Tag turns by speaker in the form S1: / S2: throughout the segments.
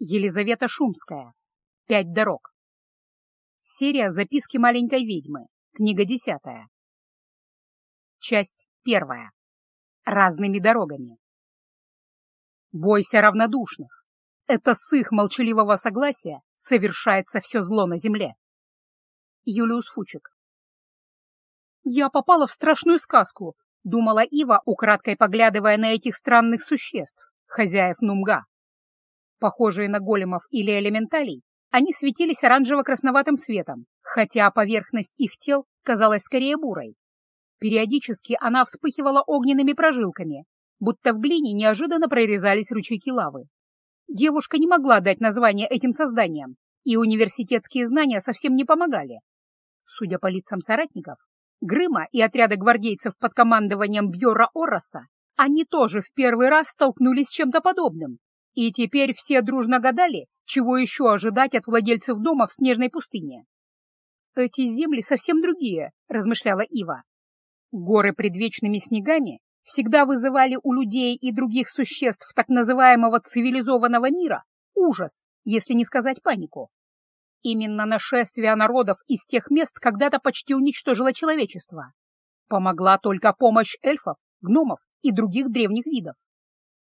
S1: Елизавета Шумская. Пять дорог. Серия «Записки маленькой ведьмы». Книга десятая. Часть первая. Разными дорогами. Бойся равнодушных. Это с их молчаливого согласия совершается все зло на земле. Юлиус Фучик. «Я попала в страшную сказку», — думала Ива, украдкой поглядывая на этих странных существ, хозяев Нумга. Похожие на големов или элементалей, они светились оранжево-красноватым светом, хотя поверхность их тел казалась скорее бурой. Периодически она вспыхивала огненными прожилками, будто в глине неожиданно прорезались ручейки лавы. Девушка не могла дать название этим созданиям, и университетские знания совсем не помогали. Судя по лицам соратников, Грыма и отряда гвардейцев под командованием Бьора Ороса, они тоже в первый раз столкнулись с чем-то подобным, и теперь все дружно гадали, чего еще ожидать от владельцев дома в снежной пустыне. «Эти земли совсем другие», — размышляла Ива. Горы предвечными снегами всегда вызывали у людей и других существ так называемого цивилизованного мира ужас, если не сказать панику. Именно нашествие народов из тех мест когда-то почти уничтожило человечество. Помогла только помощь эльфов, гномов и других древних видов.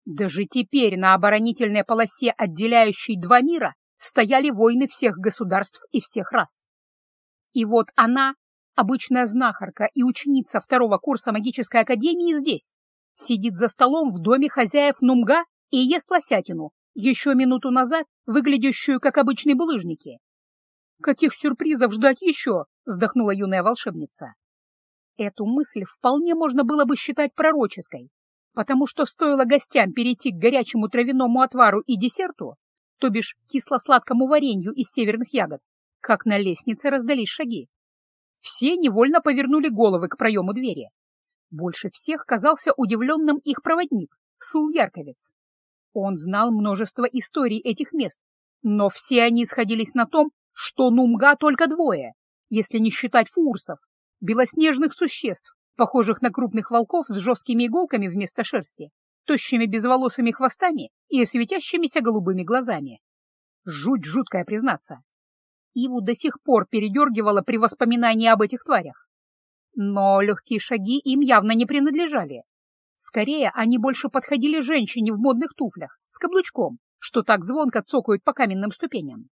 S1: Даже теперь на оборонительной полосе, отделяющей два мира, стояли воины всех государств и всех рас. И вот она, обычная знахарка и ученица второго курса магической академии здесь, сидит за столом в доме хозяев Нумга и ест лосятину, еще минуту назад выглядящую как обычные булыжники. «Каких сюрпризов ждать еще?» — вздохнула юная волшебница. Эту мысль вполне можно было бы считать пророческой, потому что стоило гостям перейти к горячему травяному отвару и десерту, то бишь кисло-сладкому варенью из северных ягод, как на лестнице раздались шаги. Все невольно повернули головы к проему двери. Больше всех казался удивленным их проводник, Сул Ярковец. Он знал множество историй этих мест, но все они сходились на том, что Нумга только двое, если не считать фурсов, белоснежных существ, похожих на крупных волков с жесткими иголками вместо шерсти, тощими безволосыми хвостами и светящимися голубыми глазами. Жуть жуткая, признаться. Иву до сих пор передергивала при воспоминании об этих тварях. Но легкие шаги им явно не принадлежали. Скорее, они больше подходили женщине в модных туфлях, с каблучком, что так звонко цокают по каменным ступеням.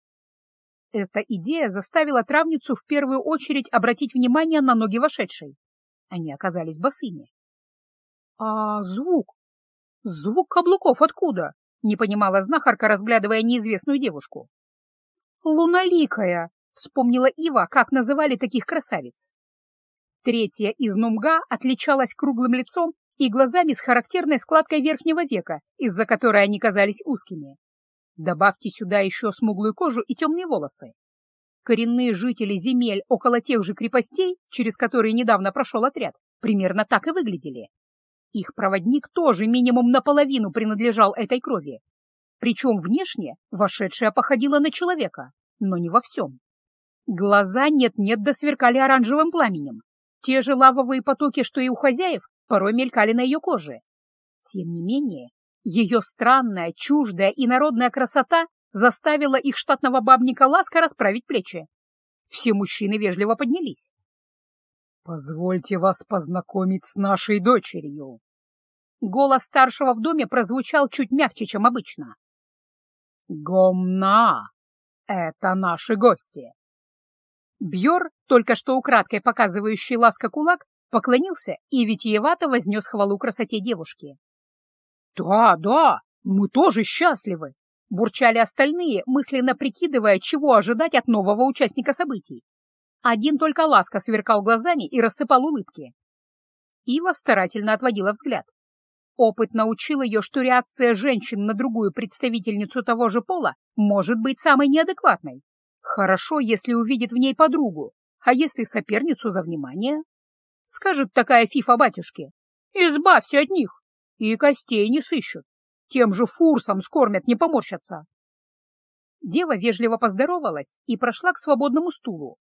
S1: Эта идея заставила травницу в первую очередь обратить внимание на ноги вошедшей. Они оказались босыми. «А звук? Звук каблуков откуда?» — не понимала знахарка, разглядывая неизвестную девушку. «Луналикая!» — вспомнила Ива, как называли таких красавиц. Третья из Нумга отличалась круглым лицом и глазами с характерной складкой верхнего века, из-за которой они казались узкими. Добавьте сюда еще смуглую кожу и темные волосы. Коренные жители земель около тех же крепостей, через которые недавно прошел отряд, примерно так и выглядели. Их проводник тоже минимум наполовину принадлежал этой крови. Причем внешне вошедшая походила на человека, но не во всем. Глаза нет-нет да сверкали оранжевым пламенем. Те же лавовые потоки, что и у хозяев, порой мелькали на ее коже. Тем не менее, ее странная, чуждая и народная красота заставила их штатного бабника ласка расправить плечи. Все мужчины вежливо поднялись. «Позвольте вас познакомить с нашей дочерью». Голос старшего в доме прозвучал чуть мягче, чем обычно. «Гомна! Это наши гости!» Бьор, только что украдкой показывающий ласка кулак, поклонился и витиевато вознес хвалу красоте девушки. «Да, да, мы тоже счастливы!» Бурчали остальные, мысленно прикидывая, чего ожидать от нового участника событий. Один только Ласка сверкал глазами и рассыпал улыбки. Ива старательно отводила взгляд. Опыт научил ее, что реакция женщин на другую представительницу того же пола может быть самой неадекватной. Хорошо, если увидит в ней подругу, а если соперницу за внимание? Скажет такая фифа батюшке. Избавься от них, и костей не сыщут. Тем же фурсом скормят, не поморщатся. Дева вежливо поздоровалась и прошла к свободному стулу.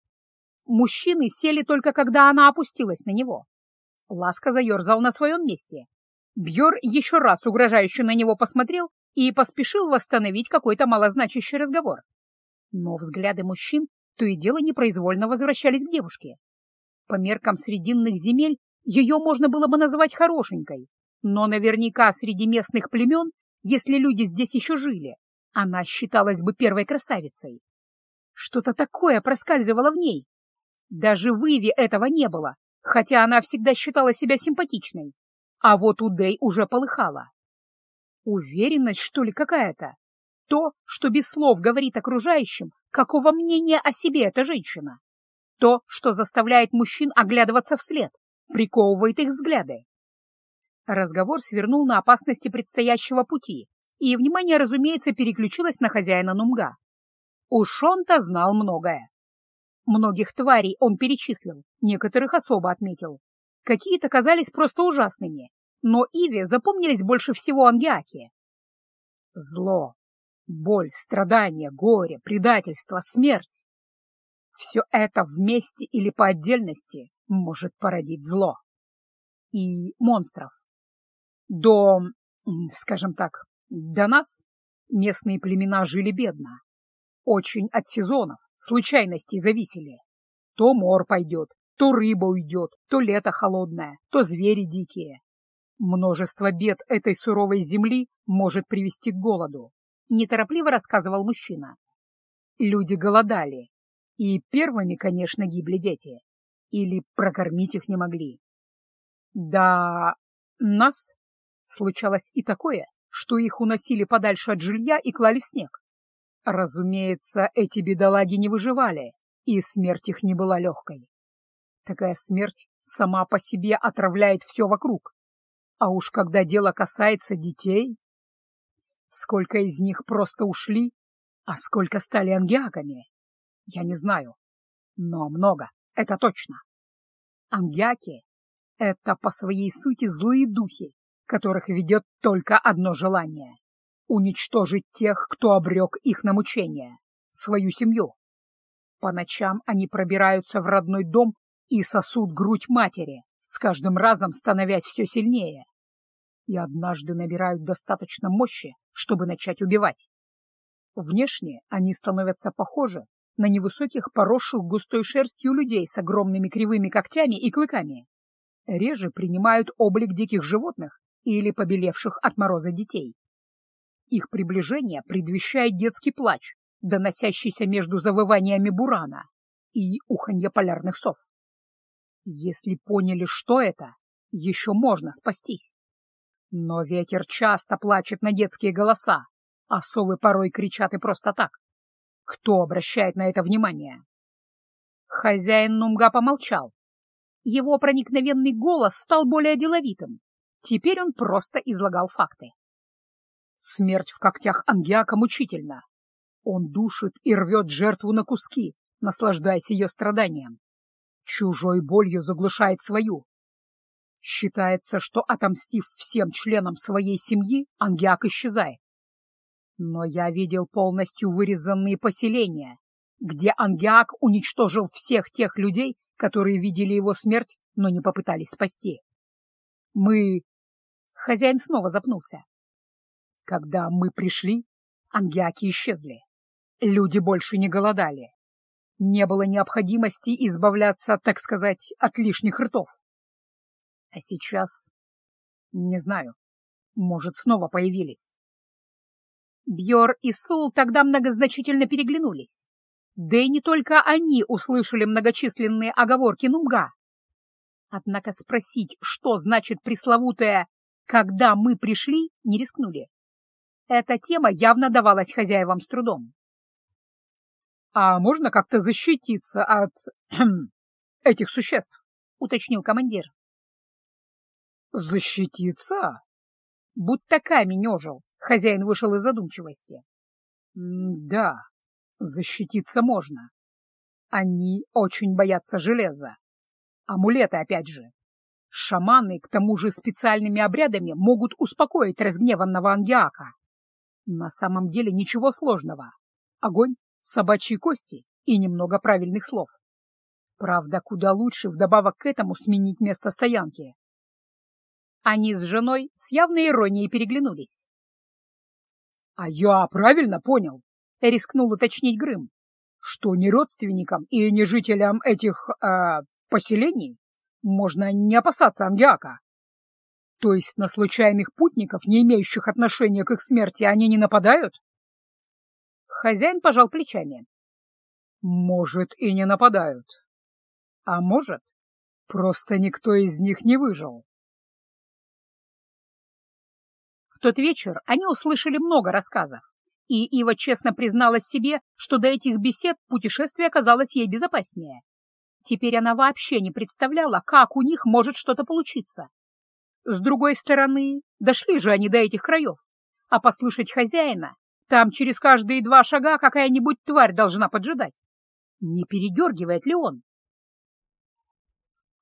S1: Мужчины сели только когда она опустилась на него. Ласка заерзал на своем месте. Бьор еще раз угрожающе на него посмотрел и поспешил восстановить какой-то малозначащий разговор. Но взгляды мужчин то и дело непроизвольно возвращались к девушке. По меркам срединных земель ее можно было бы назвать хорошенькой, но наверняка среди местных племен, если люди здесь еще жили, она считалась бы первой красавицей. Что-то такое проскальзывало в ней. Даже в Иве этого не было, хотя она всегда считала себя симпатичной. А вот у Дэй уже полыхала. Уверенность, что ли, какая-то? То, что без слов говорит окружающим, какого мнения о себе эта женщина. То, что заставляет мужчин оглядываться вслед, приковывает их взгляды. Разговор свернул на опасности предстоящего пути, и внимание, разумеется, переключилось на хозяина Нумга. Уж он-то знал многое. Многих тварей он перечислил, некоторых особо отметил. Какие-то казались просто ужасными, но Иве запомнились больше всего ангиаки. Зло, боль, страдания, горе, предательство, смерть. Все это вместе или по отдельности может породить зло. И монстров. До, скажем так, до нас местные племена жили бедно. Очень от сезонов, случайностей зависели. То мор пойдет, то рыба уйдет, то лето холодное, то звери дикие. Множество бед этой суровой земли может привести к голоду, неторопливо рассказывал мужчина. Люди голодали, и первыми, конечно, гибли дети. Или прокормить их не могли. Да, нас случалось и такое, что их уносили подальше от жилья и клали в снег. Разумеется, эти бедолаги не выживали, и смерть их не была легкой. Такая смерть сама по себе отравляет все вокруг. А уж когда дело касается детей... Сколько из них просто ушли, а сколько стали ангиаками, я не знаю. Но много, это точно. Ангиаки — это по своей сути злые духи, которых ведет только одно желание уничтожить тех, кто обрек их на мучение, свою семью. По ночам они пробираются в родной дом и сосут грудь матери, с каждым разом становясь все сильнее. И однажды набирают достаточно мощи, чтобы начать убивать. Внешне они становятся похожи на невысоких, поросших густой шерстью людей с огромными кривыми когтями и клыками. Реже принимают облик диких животных или побелевших от мороза детей. Их приближение предвещает детский плач, доносящийся между завываниями бурана и уханье полярных сов. Если поняли, что это, еще можно спастись. Но ветер часто плачет на детские голоса, а совы порой кричат и просто так. Кто обращает на это внимание? Хозяин Нумга помолчал. Его проникновенный голос стал более деловитым. Теперь он просто излагал факты. Смерть в когтях ангиака мучительна. Он душит и рвет жертву на куски, наслаждаясь ее страданием. Чужой болью заглушает свою. Считается, что, отомстив всем членам своей семьи, ангиак исчезает. Но я видел полностью вырезанные поселения, где ангиак уничтожил всех тех людей, которые видели его смерть, но не попытались спасти. Мы... Хозяин снова запнулся. Когда мы пришли, ангиаки исчезли. Люди больше не голодали. Не было необходимости избавляться, так сказать, от лишних ртов. А сейчас... Не знаю. Может, снова появились. Бьор и Сул тогда многозначительно переглянулись. Да и не только они услышали многочисленные оговорки Нумга. Однако спросить, что значит пресловутое «когда мы пришли», не рискнули. Эта тема явно давалась хозяевам с трудом. «А можно как-то защититься от... этих существ?» — уточнил командир. «Защититься?» Будто камень ожил, хозяин вышел из задумчивости. «Да, защититься можно. Они очень боятся железа. Амулеты, опять же. Шаманы, к тому же специальными обрядами, могут успокоить разгневанного ангиака. На самом деле ничего сложного. Огонь, собачьи кости и немного правильных слов. Правда, куда лучше вдобавок к этому сменить место стоянки. Они с женой с явной иронией переглянулись.
S2: А я правильно понял, — рискнул уточнить Грым, что ни родственникам и ни жителям этих э, поселений можно не опасаться Ангиака. То есть на случайных путников, не имеющих отношения к их смерти, они не нападают?
S1: Хозяин пожал плечами.
S2: Может, и не нападают. А может, просто никто из них не выжил.
S1: В тот вечер они услышали много рассказов, и Ива честно призналась себе, что до этих бесед путешествие оказалось ей безопаснее. Теперь она вообще не представляла, как у них может что-то получиться. С другой стороны, дошли же они до этих краев, а послушать хозяина, там через каждые два шага какая-нибудь тварь должна поджидать. Не передергивает ли он?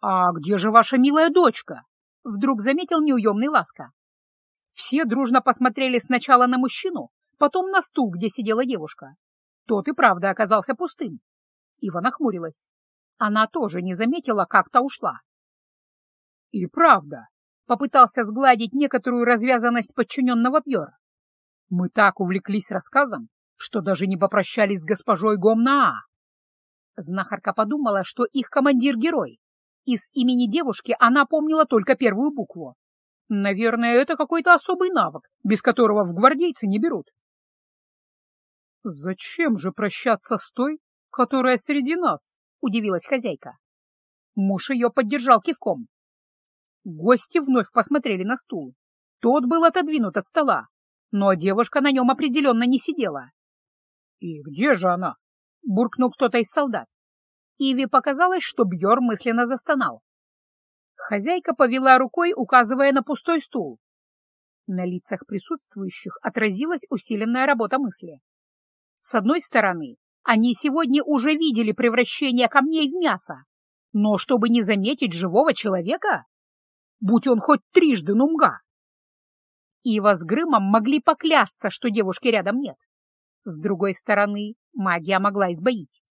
S1: «А где же ваша милая дочка?» — вдруг заметил неуемный Ласка. Все дружно посмотрели сначала на мужчину, потом на стул, где сидела девушка. Тот и правда оказался пустым. Ива нахмурилась. Она тоже не заметила, как то ушла.
S2: «И правда», — попытался сгладить некоторую развязанность подчиненного Пьер. «Мы так увлеклись рассказом, что даже не попрощались с госпожой Гомнаа».
S1: Знахарка подумала, что их командир-герой. Из имени девушки она помнила только первую букву. Наверное, это какой-то особый навык, без которого в гвардейцы не берут.
S2: «Зачем же прощаться с той, которая среди нас?» — удивилась хозяйка.
S1: Муж ее поддержал кивком. Гости вновь посмотрели на стул. Тот был отодвинут от стола, но девушка на нем определенно не сидела.
S2: «И где же она?»
S1: — буркнул кто-то из солдат. Иви показалось, что Бьор мысленно застонал. Хозяйка повела рукой, указывая на пустой стул. На лицах присутствующих отразилась усиленная работа мысли. С одной стороны, они сегодня уже видели превращение камней в мясо, но чтобы не заметить живого человека, будь он хоть трижды нумга. Ива с Грымом могли поклясться, что девушки рядом нет. С другой стороны, магия могла избоить.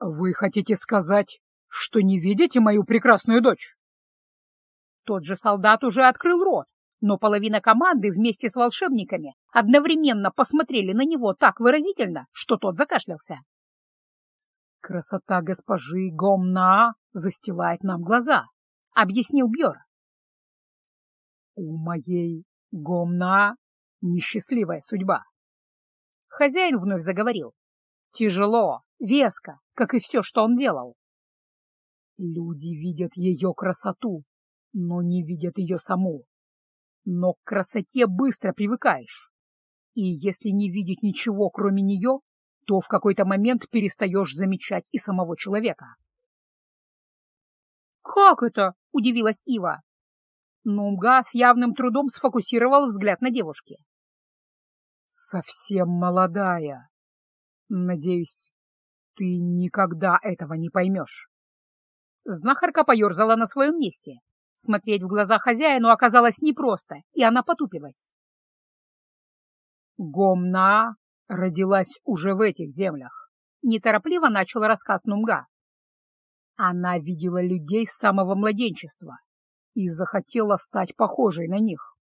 S2: «Вы хотите сказать, что не видите мою прекрасную дочь?»
S1: Тот же солдат уже открыл рот, но половина команды вместе с волшебниками одновременно посмотрели на него так выразительно, что тот закашлялся.
S2: «Красота госпожи Гомна застилает нам глаза», — объяснил Бьор. «У моей Гомна несчастливая судьба».
S1: Хозяин вновь заговорил. «Тяжело, веско, как и все, что он делал.
S2: Люди видят ее красоту, но не видят ее саму. Но к красоте быстро привыкаешь. И если не видеть ничего, кроме нее, то в какой-то момент перестаешь замечать и самого человека.
S1: «Как это?» — удивилась Ива. Нумга с явным трудом сфокусировал взгляд на девушке.
S2: «Совсем молодая. Надеюсь, ты никогда этого не поймешь».
S1: Знахарка поерзала на своем месте. Смотреть в глаза хозяину оказалось непросто, и она потупилась.
S2: Гомна родилась уже в этих землях. Неторопливо начал рассказ Нумга. Она видела людей с самого младенчества и захотела стать похожей на них.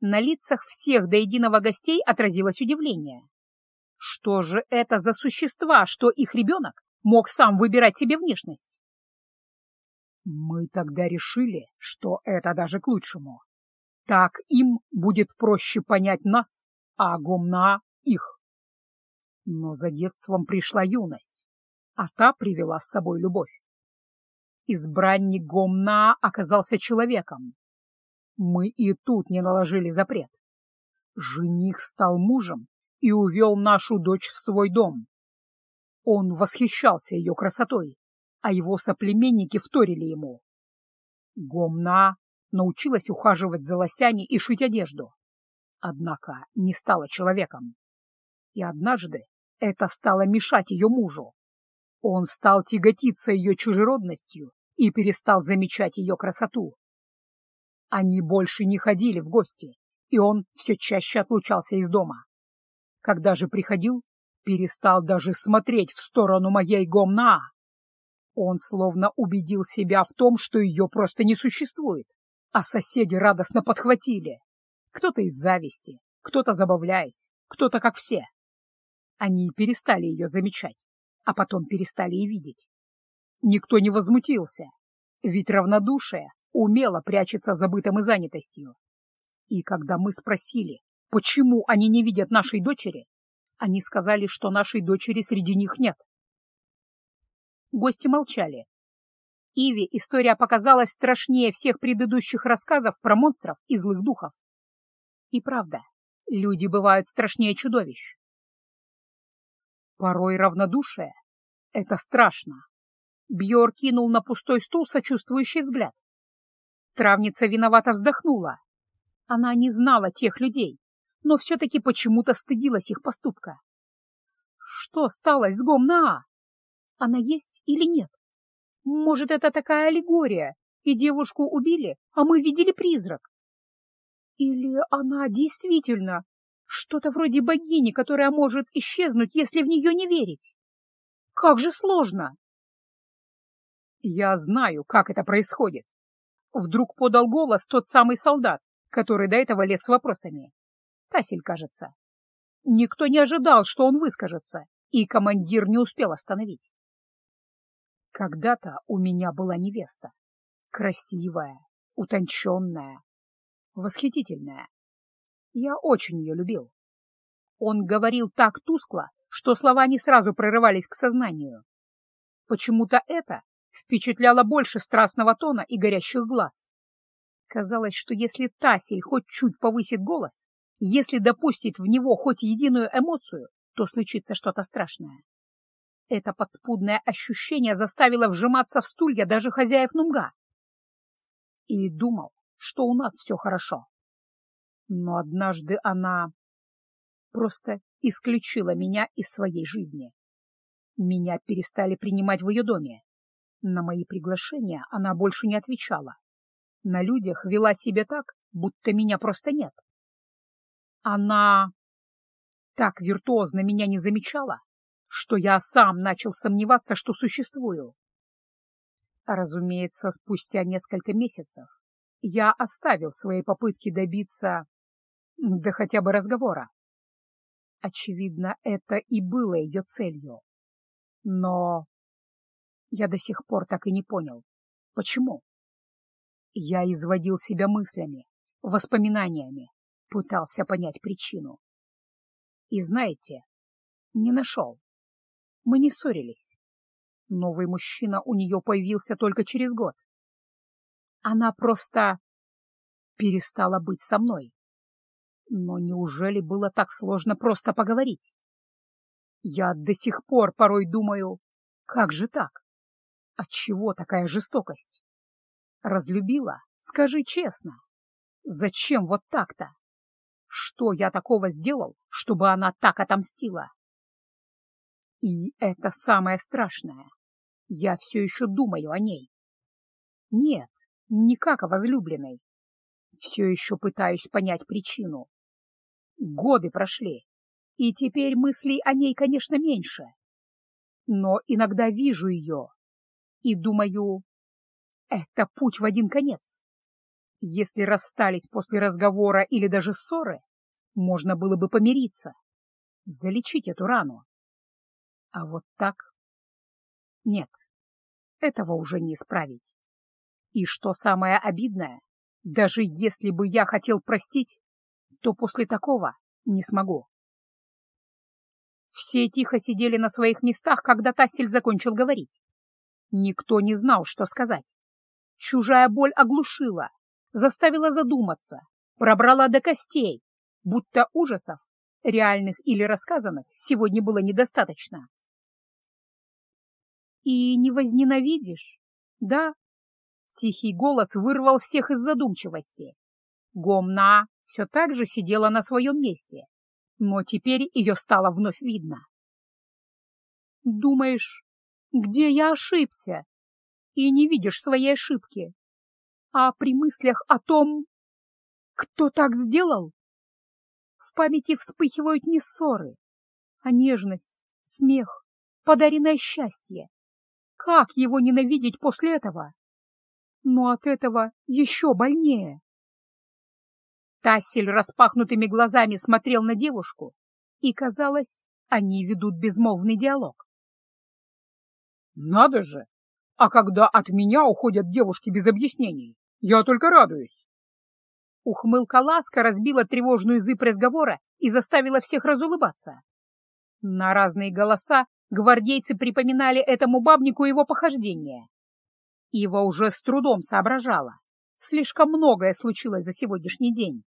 S1: На лицах всех до единого гостей отразилось удивление. Что же это за существа, что их ребенок мог сам выбирать себе внешность?
S2: Мы тогда решили, что это даже к лучшему. Так им будет проще понять нас, а Гомна — их. Но за детством пришла юность, а та привела с собой любовь. Избранник Гомна оказался человеком. Мы и тут не наложили запрет. Жених стал мужем и увел нашу дочь в свой дом. Он восхищался ее красотой а его соплеменники вторили ему. Гомна научилась ухаживать за лосями и шить одежду, однако не стала человеком. И однажды это стало мешать ее мужу. Он стал тяготиться ее чужеродностью и перестал замечать ее красоту. Они больше не ходили в гости, и он все чаще отлучался из дома. Когда же приходил, перестал даже смотреть в сторону моей Гомна. Он словно убедил себя в том, что ее просто не существует, а соседи радостно подхватили. Кто-то из зависти, кто-то забавляясь, кто-то как все. Они перестали ее замечать, а потом перестали и видеть. Никто не возмутился, ведь равнодушие умело прячется забытым и занятостью. И когда мы спросили, почему они не видят нашей дочери, они сказали, что нашей дочери среди них нет. Гости молчали. Иве история показалась страшнее всех предыдущих рассказов про монстров и злых духов. И правда, люди бывают страшнее чудовищ. Порой равнодушие — это страшно. Бьор кинул на пустой стул сочувствующий взгляд. Травница виновато вздохнула. Она не знала тех людей, но все-таки почему-то стыдилась их поступка. Что стало с Гомнаа? Она есть или нет? Может, это такая аллегория, и девушку убили, а мы видели призрак? Или она действительно что-то вроде богини, которая может исчезнуть, если в нее не верить? Как же сложно! Я знаю, как это происходит. Вдруг подал голос тот самый солдат, который до этого лез с вопросами. Тасель, кажется. Никто не ожидал, что он выскажется, и командир не успел остановить. Когда-то у меня была невеста. Красивая, утонченная, восхитительная. Я очень ее любил. Он говорил так тускло, что слова не сразу прорывались к сознанию. Почему-то это впечатляло больше страстного тона и горящих глаз. Казалось, что если Тасель хоть чуть повысит голос, если допустит в него хоть единую эмоцию, то случится что-то страшное. Это подспудное ощущение заставило вжиматься в стулья даже хозяев Нумга. И думал, что у нас все хорошо. Но однажды она просто исключила меня из своей жизни. Меня перестали принимать в ее доме. На мои приглашения она больше не отвечала. На людях вела себя так, будто меня просто нет. Она так виртуозно меня не замечала, что я сам начал сомневаться, что существую. Разумеется, спустя несколько месяцев я оставил свои попытки добиться, да хотя бы разговора. Очевидно, это и было ее целью. Но я до сих пор так и не понял, почему. Я изводил себя мыслями, воспоминаниями, пытался понять причину. И знаете, не нашел. Мы не ссорились. Новый мужчина у нее появился только через год. Она просто перестала быть со мной. Но неужели было так сложно просто поговорить? Я до сих пор порой думаю, как же так? Отчего такая жестокость? Разлюбила? Скажи честно. Зачем вот так-то? Что я такого сделал, чтобы она так отомстила? И это самое страшное. Я все еще думаю о ней. Нет, не как о возлюбленной. Все еще пытаюсь понять причину. Годы прошли, и теперь мыслей о ней, конечно, меньше. Но иногда вижу ее и думаю, это путь в один конец. Если расстались после разговора или даже ссоры, можно было бы помириться, залечить эту рану. А вот так? Нет, этого уже не исправить. И что самое обидное, даже если бы я хотел простить, то после такого не смогу. Все тихо сидели на своих местах, когда Тассель закончил говорить. Никто не знал, что сказать. Чужая боль оглушила, заставила задуматься, пробрала до костей, будто ужасов, реальных или рассказанных, сегодня было недостаточно. «И не возненавидишь, да?» Тихий голос вырвал всех из задумчивости. Гомна все так же сидела на своем месте, но теперь ее стало вновь видно. «Думаешь, где я ошибся, и не видишь своей ошибки. А при мыслях о том, кто так сделал, в памяти вспыхивают не ссоры, а нежность, смех, подаренное счастье. Как его ненавидеть после этого? Но от этого еще больнее.
S1: Тассель распахнутыми глазами смотрел на девушку, и, казалось, они ведут безмолвный диалог.
S2: «Надо же! А когда от меня уходят девушки без объяснений, я только радуюсь!»
S1: Ухмылка ласка разбила тревожную зыб разговора и заставила всех разулыбаться. На разные голоса гвардейцы припоминали этому бабнику его похождения. Ива уже с трудом соображала. Слишком многое случилось за сегодняшний день.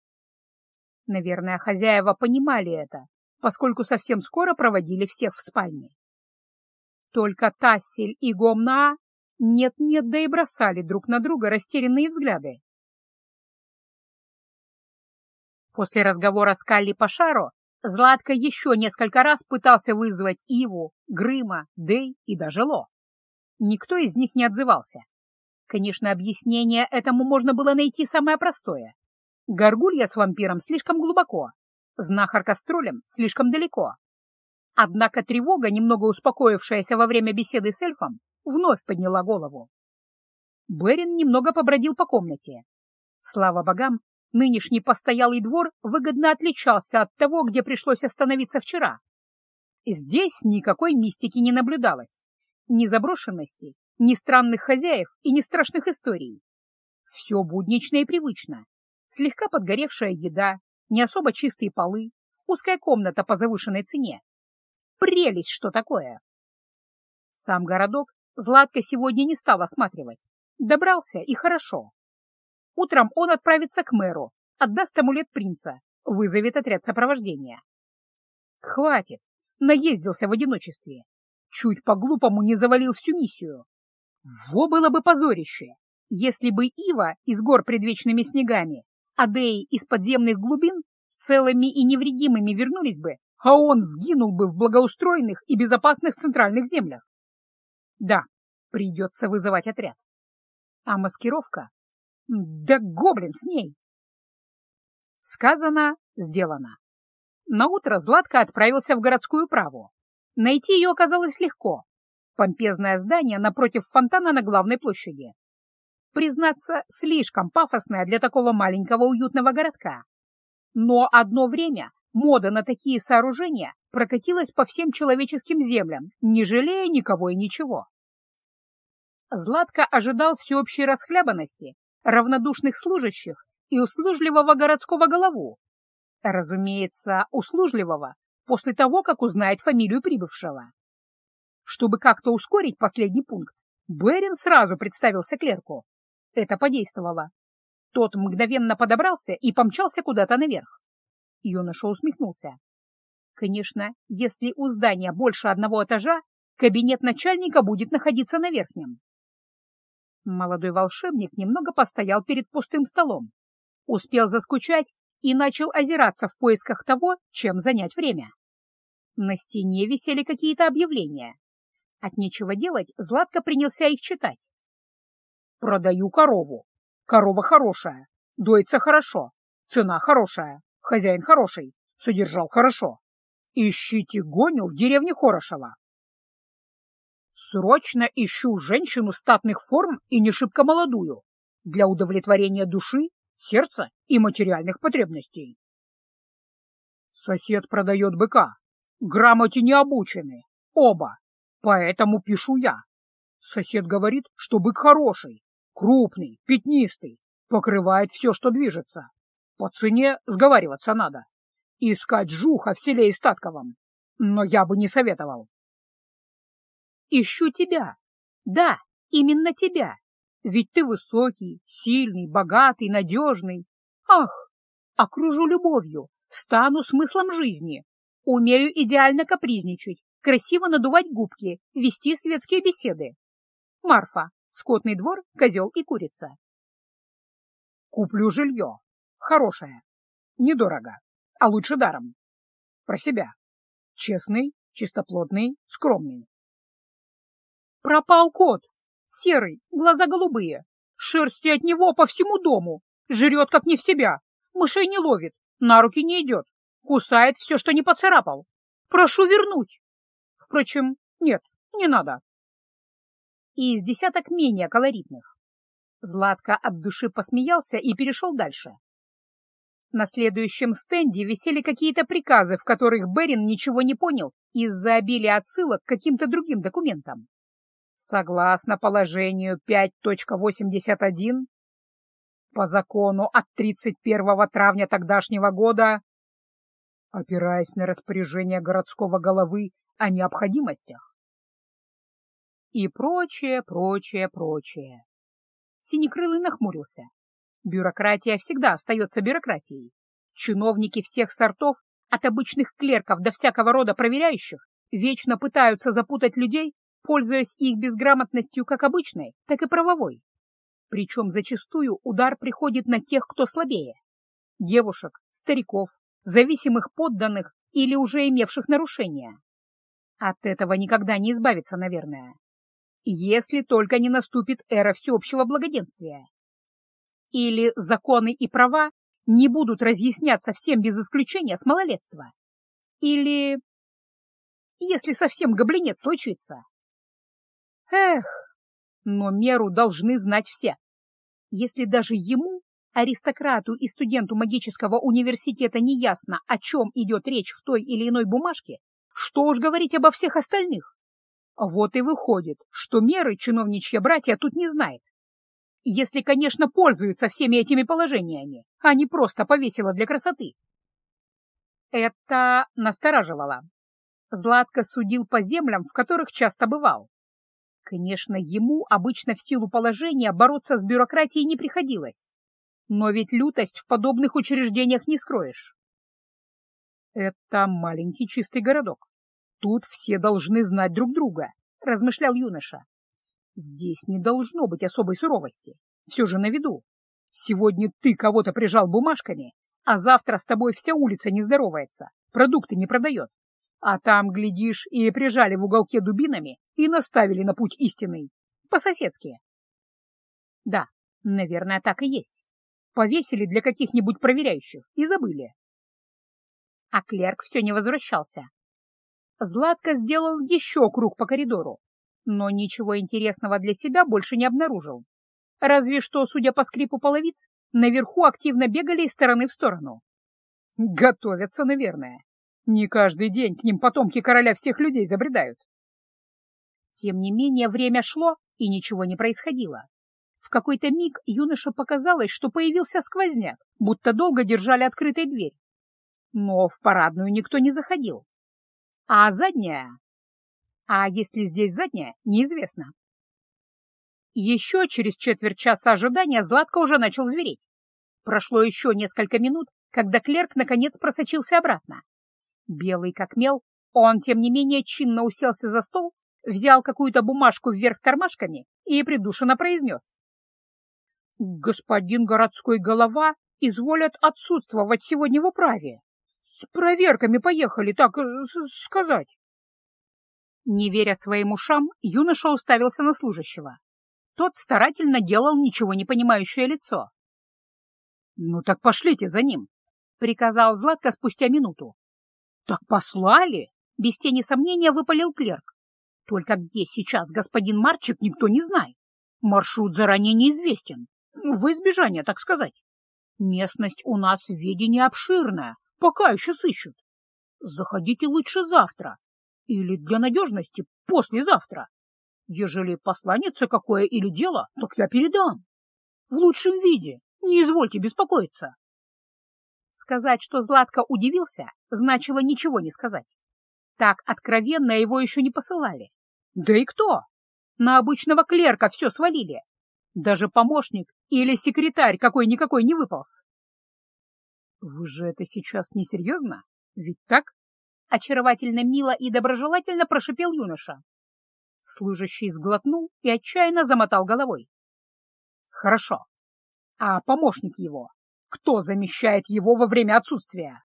S1: Наверное, хозяева понимали это, поскольку совсем скоро проводили всех в спальне. Только Тассель и Гомна нет-нет, да и бросали друг на друга растерянные взгляды. После разговора с Калли по шару Златко еще несколько раз пытался вызвать Иву, Грыма, Дэй и даже Ло. Никто из них не отзывался. Конечно, объяснение этому можно было найти самое простое. Горгулья с вампиром слишком глубоко, знахарка с троллем слишком далеко. Однако тревога, немного успокоившаяся во время беседы с эльфом, вновь подняла голову. Берин немного побродил по комнате. Слава богам, Нынешний постоялый двор выгодно отличался от того, где пришлось остановиться вчера. Здесь никакой мистики не наблюдалось. Ни заброшенности, ни странных хозяев и ни страшных историй. Все буднично и привычно. Слегка подгоревшая еда, не особо чистые полы, узкая комната по завышенной цене. Прелесть, что такое! Сам городок Златка сегодня не стал осматривать. Добрался и хорошо. Утром он отправится к мэру, отдаст амулет принца, вызовет отряд сопровождения. Хватит, наездился в одиночестве. Чуть по-глупому не завалил всю миссию. Во было бы позорище, если бы Ива из гор предвечными снегами, а Дэй из подземных глубин целыми и невредимыми вернулись бы, а он сгинул бы в благоустроенных и безопасных центральных землях. Да, придется вызывать отряд. А маскировка да гоблин с ней! Сказано, сделано. Наутро Златко отправился в городскую праву. Найти ее оказалось легко. Помпезное здание напротив фонтана на главной площади. Признаться, слишком пафосное для такого маленького уютного городка. Но одно время мода на такие сооружения прокатилась по всем человеческим землям, не жалея никого и ничего. Златко ожидал всеобщей расхлябанности равнодушных служащих и услужливого городского голову. Разумеется, услужливого после того, как узнает фамилию прибывшего. Чтобы как-то ускорить последний пункт, Берин сразу представился клерку. Это подействовало. Тот мгновенно подобрался и помчался куда-то наверх. Юноша усмехнулся. Конечно, если у здания больше одного этажа, кабинет начальника будет находиться на верхнем. Молодой волшебник немного постоял перед пустым столом, успел заскучать и начал озираться в поисках того, чем занять время. На стене висели какие-то объявления. От нечего делать Златко принялся их читать. «Продаю корову. Корова хорошая. Доится хорошо. Цена хорошая. Хозяин хороший. Содержал хорошо. Ищите гоню в деревне Хорошева. Срочно ищу женщину статных форм и не шибко молодую для удовлетворения души, сердца и материальных потребностей. Сосед продает быка. Грамоте не обучены. Оба. Поэтому пишу я. Сосед говорит, что бык хороший, крупный, пятнистый, покрывает все, что движется. По цене сговариваться надо. Искать жуха в селе Истатковом. Но я бы не советовал. Ищу тебя. Да, именно тебя. Ведь ты высокий, сильный, богатый, надежный. Ах, окружу любовью, стану смыслом жизни. Умею идеально капризничать, красиво надувать губки, вести светские беседы. Марфа, скотный двор, козел и курица. Куплю жилье. Хорошее. Недорого, а лучше даром. Про себя. Честный, чистоплотный, скромный. Пропал кот. Серый, глаза голубые. Шерсти от него по всему дому. Жрет, как не в себя. Мышей не ловит, на руки не идет. Кусает все, что не поцарапал. Прошу вернуть. Впрочем, нет, не надо. И из десяток менее колоритных. Златко от души посмеялся и перешел дальше. На следующем стенде висели какие-то приказы, в которых Берин ничего не понял из-за обилия отсылок к каким-то другим документам. Согласно положению 5.81, по закону от 31 травня тогдашнего года, опираясь на распоряжение городского головы о необходимостях, и прочее, прочее, прочее. Синекрылый нахмурился. Бюрократия всегда остается бюрократией. Чиновники всех сортов, от обычных клерков до всякого рода проверяющих, вечно пытаются запутать людей, пользуясь их безграмотностью как обычной, так и правовой. Причем зачастую удар приходит на тех, кто слабее. Девушек, стариков, зависимых подданных или уже имевших нарушения. От этого никогда не избавиться, наверное если только не наступит эра всеобщего благоденствия. Или законы и права не будут разъясняться всем без исключения с малолетства. Или если совсем гоблинец случится. Эх, но меру должны знать все. Если даже ему, аристократу и студенту магического университета, не ясно, о чем идет речь в той или иной бумажке, что уж говорить обо всех остальных. Вот и выходит, что меры чиновничья братья тут не знает. Если, конечно, пользуются всеми этими положениями, а не просто повесила для красоты. Это настораживало. Златко судил по землям, в которых часто бывал. Конечно, ему обычно в силу положения бороться с бюрократией не приходилось. Но ведь лютость в подобных учреждениях не скроешь. Это маленький чистый городок. Тут все должны знать друг друга, размышлял юноша. Здесь не должно быть особой суровости. Все же на виду. Сегодня ты кого-то прижал бумажками, а завтра с тобой вся улица не здоровается, продукты не продает. А там, глядишь, и прижали в уголке дубинами и наставили на путь истинный. По-соседски. Да, наверное, так и есть. Повесили для каких-нибудь проверяющих и забыли. А клерк все не возвращался. Златко сделал еще круг по коридору, но ничего интересного для себя больше не обнаружил. Разве что, судя по скрипу половиц, наверху активно бегали из стороны в сторону. Готовятся, наверное. Не каждый день к ним потомки короля всех людей забредают. Тем не менее, время шло, и ничего не происходило. В какой-то миг юноше показалось, что появился сквозняк, будто долго держали открытой дверь. Но в парадную никто не заходил. А задняя? А если здесь задняя, неизвестно. Еще через четверть часа ожидания Златко уже начал звереть. Прошло еще несколько минут, когда клерк наконец просочился обратно. Белый как мел, он, тем не менее, чинно уселся за стол, взял какую-то бумажку вверх тормашками и придушенно произнес. «Господин городской голова изволят отсутствовать сегодня в управе. С проверками поехали, так э, сказать. Не веря своим ушам, юноша уставился на служащего. Тот старательно делал ничего не понимающее лицо. «Ну так пошлите за ним», — приказал Златко спустя минуту. «Так послали!» — без тени сомнения выпалил клерк. «Только где сейчас господин Марчик, никто не знает. Маршрут заранее неизвестен. В избежание, так сказать. Местность у нас в ведении обширная, пока еще сыщут. Заходите лучше завтра. Или для надежности послезавтра. Ежели посланница какое или дело, так я передам. В лучшем виде. Не извольте беспокоиться. Сказать, что Златко удивился, значило ничего не сказать. Так откровенно его еще не посылали. Да и кто? На обычного клерка все свалили. Даже помощник или секретарь какой-никакой не выполз. «Вы же это сейчас несерьезно? Ведь так?» Очаровательно мило и доброжелательно прошипел юноша. Служащий сглотнул и отчаянно замотал головой. «Хорошо. А помощник его? Кто замещает его во время отсутствия?»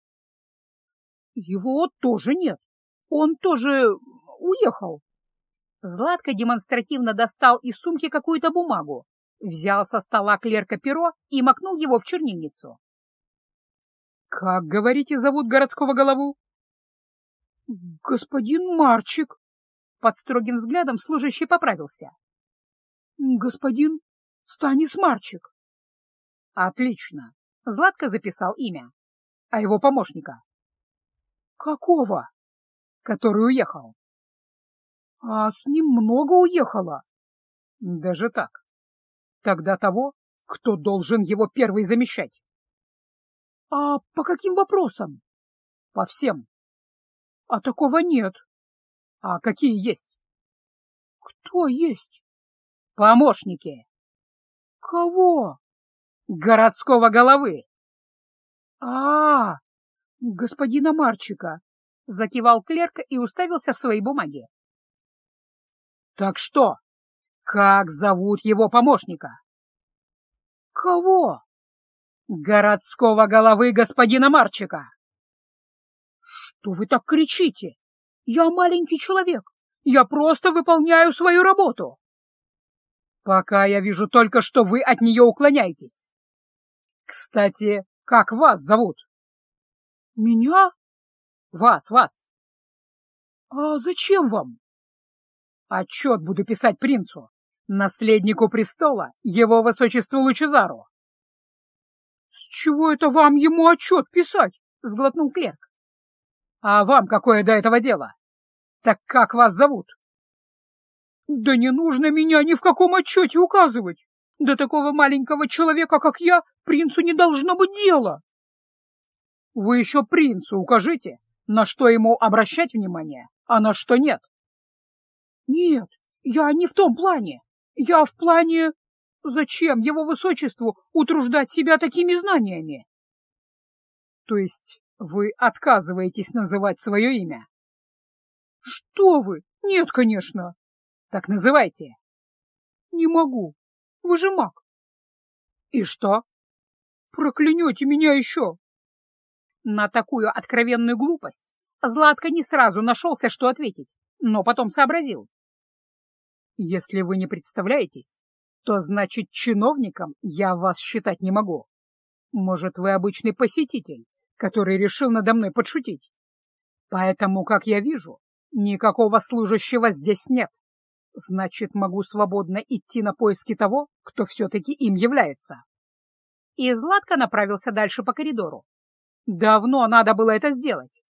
S1: «Его тоже нет. Он тоже уехал». Златко демонстративно достал из сумки какую-то бумагу, взял со стола клерка перо и макнул его в чернильницу. «Как, говорите, зовут городского голову?» «Господин Марчик!» Под строгим взглядом служащий поправился. «Господин Станис Марчик!» «Отлично!» Златко записал имя.
S2: а его помощника. Какого? Который уехал. А с ним много уехало. Даже так. Тогда того, кто должен его первый замещать. А по каким вопросам? По всем. А такого нет. А какие есть? Кто есть? Помощники. Кого? Городского головы. А, -а, -а господина Марчика, закивал клерк и уставился в свои бумаги. Так что? Как зовут его помощника? Кого? Городского головы господина Марчика. Что вы так кричите? Я маленький человек. Я просто выполняю свою работу. Пока я вижу только, что вы от нее уклоняетесь. Кстати, как вас зовут? Меня? Вас, вас. А зачем вам? Отчет буду писать принцу, наследнику престола, его высочеству Лучезару. «С чего это вам ему отчет писать?» — сглотнул клерк. «А вам какое до этого дело? Так как вас зовут?» «Да не нужно меня ни в каком отчете указывать. До такого маленького человека, как я, принцу не должно быть дела». «Вы еще принцу укажите, на что ему обращать внимание, а на что нет». «Нет, я не в том плане. Я в плане Зачем его высочеству утруждать себя такими знаниями? То есть вы отказываетесь называть свое имя? Что вы? Нет, конечно. Так называйте. Не могу. Вы же маг. И что? Проклянете меня еще. На такую откровенную глупость Златко не сразу нашелся, что ответить, но потом сообразил. Если вы не представляетесь, то значит чиновником я вас считать не могу. Может, вы обычный посетитель, который решил надо мной подшутить. Поэтому, как я вижу, никакого служащего здесь нет. Значит, могу свободно идти на поиски того, кто все-таки им является. И Златко направился дальше по коридору. Давно надо было это сделать.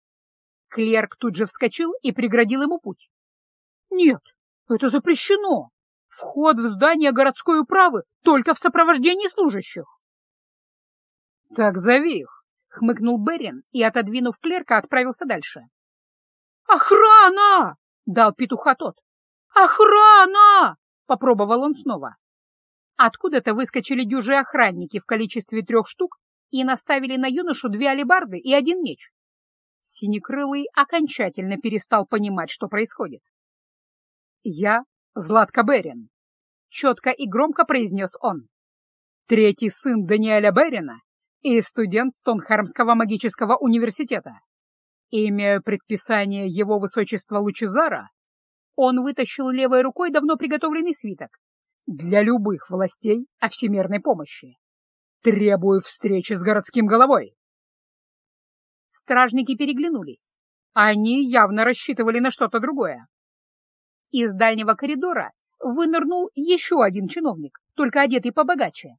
S2: Клерк тут же вскочил и преградил ему путь. «Нет, это запрещено!» Вход в здание городской управы только в сопровождении служащих. «Так зови их», — хмыкнул Берин и, отодвинув клерка, отправился дальше. «Охрана!» — дал петуха тот. «Охрана!» — попробовал он снова. Откуда-то выскочили дюжи охранники в количестве трех штук и наставили на юношу две алебарды и один меч. Синекрылый окончательно перестал понимать, что происходит. Я Златка Берин. Четко и громко произнес он. Третий сын Даниэля Берина и студент Стонхармского магического университета. Имея предписание его высочества Лучезара, он вытащил левой рукой давно приготовленный свиток для любых властей о всемирной помощи. Требую встречи с городским головой. Стражники переглянулись. Они явно рассчитывали на что-то другое. Из дальнего коридора вынырнул еще один чиновник, только одетый побогаче.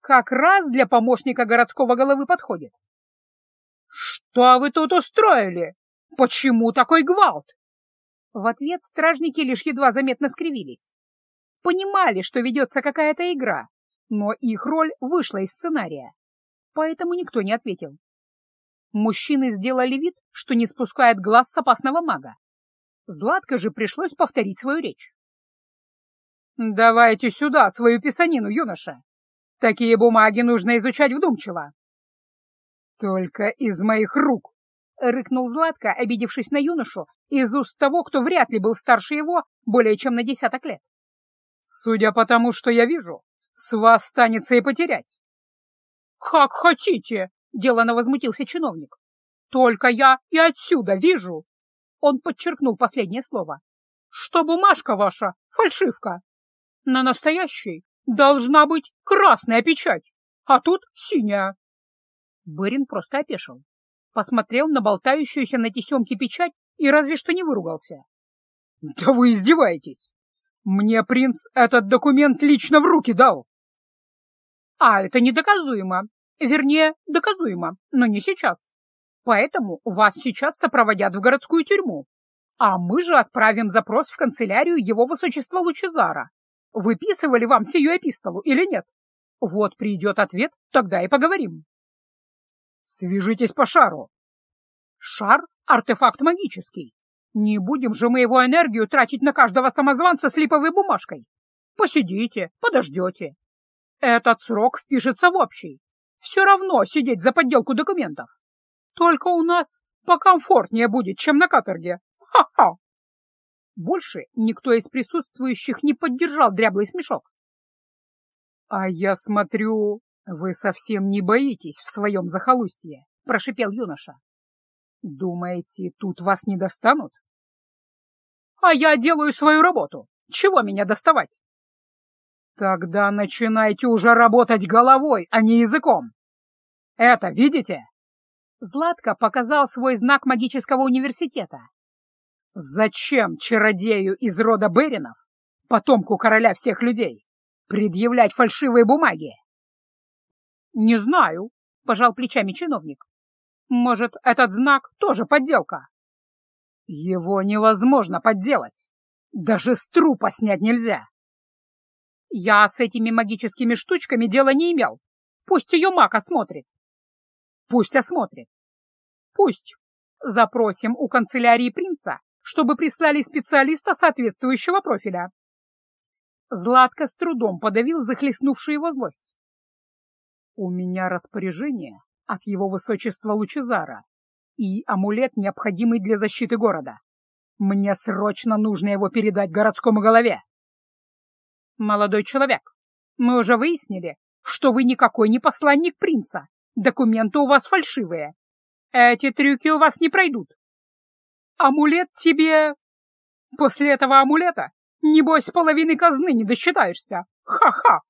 S2: Как раз для помощника городского головы подходит. «Что вы тут устроили? Почему такой гвалт?» В ответ стражники лишь едва заметно скривились. Понимали, что ведется какая-то игра, но их роль вышла из сценария, поэтому никто не ответил. Мужчины сделали вид, что не спускают глаз с опасного мага. Златко же пришлось повторить свою речь. «Давайте сюда свою писанину, юноша. Такие бумаги нужно изучать вдумчиво». «Только из моих рук!» — рыкнул Златко, обидевшись на юношу, из уст того, кто вряд ли был старше его более чем на десяток лет. «Судя по тому, что я вижу, с вас станется и потерять». «Как хотите!» — делано возмутился чиновник. «Только я и отсюда вижу, он подчеркнул последнее слово. «Что бумажка ваша — фальшивка. На настоящей должна быть красная печать, а тут синяя». Бырин просто опешил. Посмотрел на болтающуюся на тесемке печать и разве что не выругался. «Да вы издеваетесь! Мне принц этот документ лично в руки дал!» «А это недоказуемо. Вернее, доказуемо, но не сейчас. Поэтому вас сейчас сопроводят в городскую тюрьму, а мы же отправим запрос в канцелярию его высочества Лучезара. Выписывали вам сию эпистолу или нет? Вот придет ответ, тогда и поговорим. Свяжитесь по шару. Шар — артефакт магический. Не будем же мы его энергию тратить на каждого самозванца с липовой бумажкой. Посидите, подождете. Этот срок впишется в общий. Все равно сидеть за подделку документов. Только у нас покомфортнее будет, чем на каторге. Ха-ха! Больше никто из присутствующих не поддержал дряблый смешок. — А я смотрю, вы совсем не боитесь в своем захолустье, — прошипел юноша. — Думаете, тут вас не достанут? — А я делаю свою работу. Чего меня доставать? — Тогда начинайте уже работать головой, а не языком. Это видите? Златко показал свой знак магического университета. Зачем чародею из рода Беринов, потомку короля всех людей, предъявлять фальшивые бумаги? Не знаю, пожал плечами чиновник. Может, этот знак тоже подделка? Его невозможно подделать. Даже с трупа снять нельзя. Я с этими магическими штучками дела не имел. Пусть ее маг осмотрит. Пусть осмотрит. Пусть. Запросим у канцелярии принца, чтобы прислали специалиста соответствующего профиля. Златко с трудом подавил захлестнувшую его злость. У меня распоряжение от его высочества Лучезара и амулет, необходимый для защиты города. Мне срочно нужно его передать городскому голове. Молодой человек, мы уже выяснили, что вы никакой не посланник принца Документы у вас фальшивые. Эти трюки у вас не пройдут. Амулет тебе... После этого амулета, небось, половины казны не досчитаешься. Ха-ха!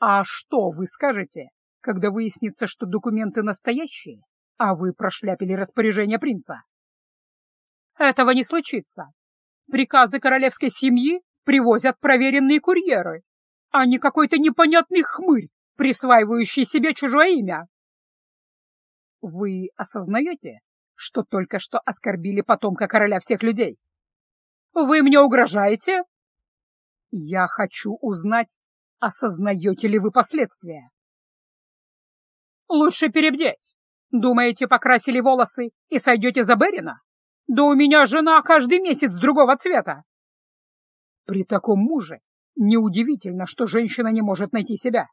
S2: А что вы скажете, когда выяснится, что документы настоящие, а вы прошляпили распоряжение принца? Этого не случится. Приказы королевской семьи привозят проверенные курьеры, а не какой-то непонятный хмырь, присваивающий себе чужое имя. Вы осознаете, что только что оскорбили потомка короля всех людей? Вы мне угрожаете? Я хочу узнать, осознаете ли вы последствия. Лучше перебдеть. Думаете, покрасили волосы и сойдете за Берина? Да у меня жена каждый месяц другого цвета. При таком муже неудивительно, что женщина не может найти себя.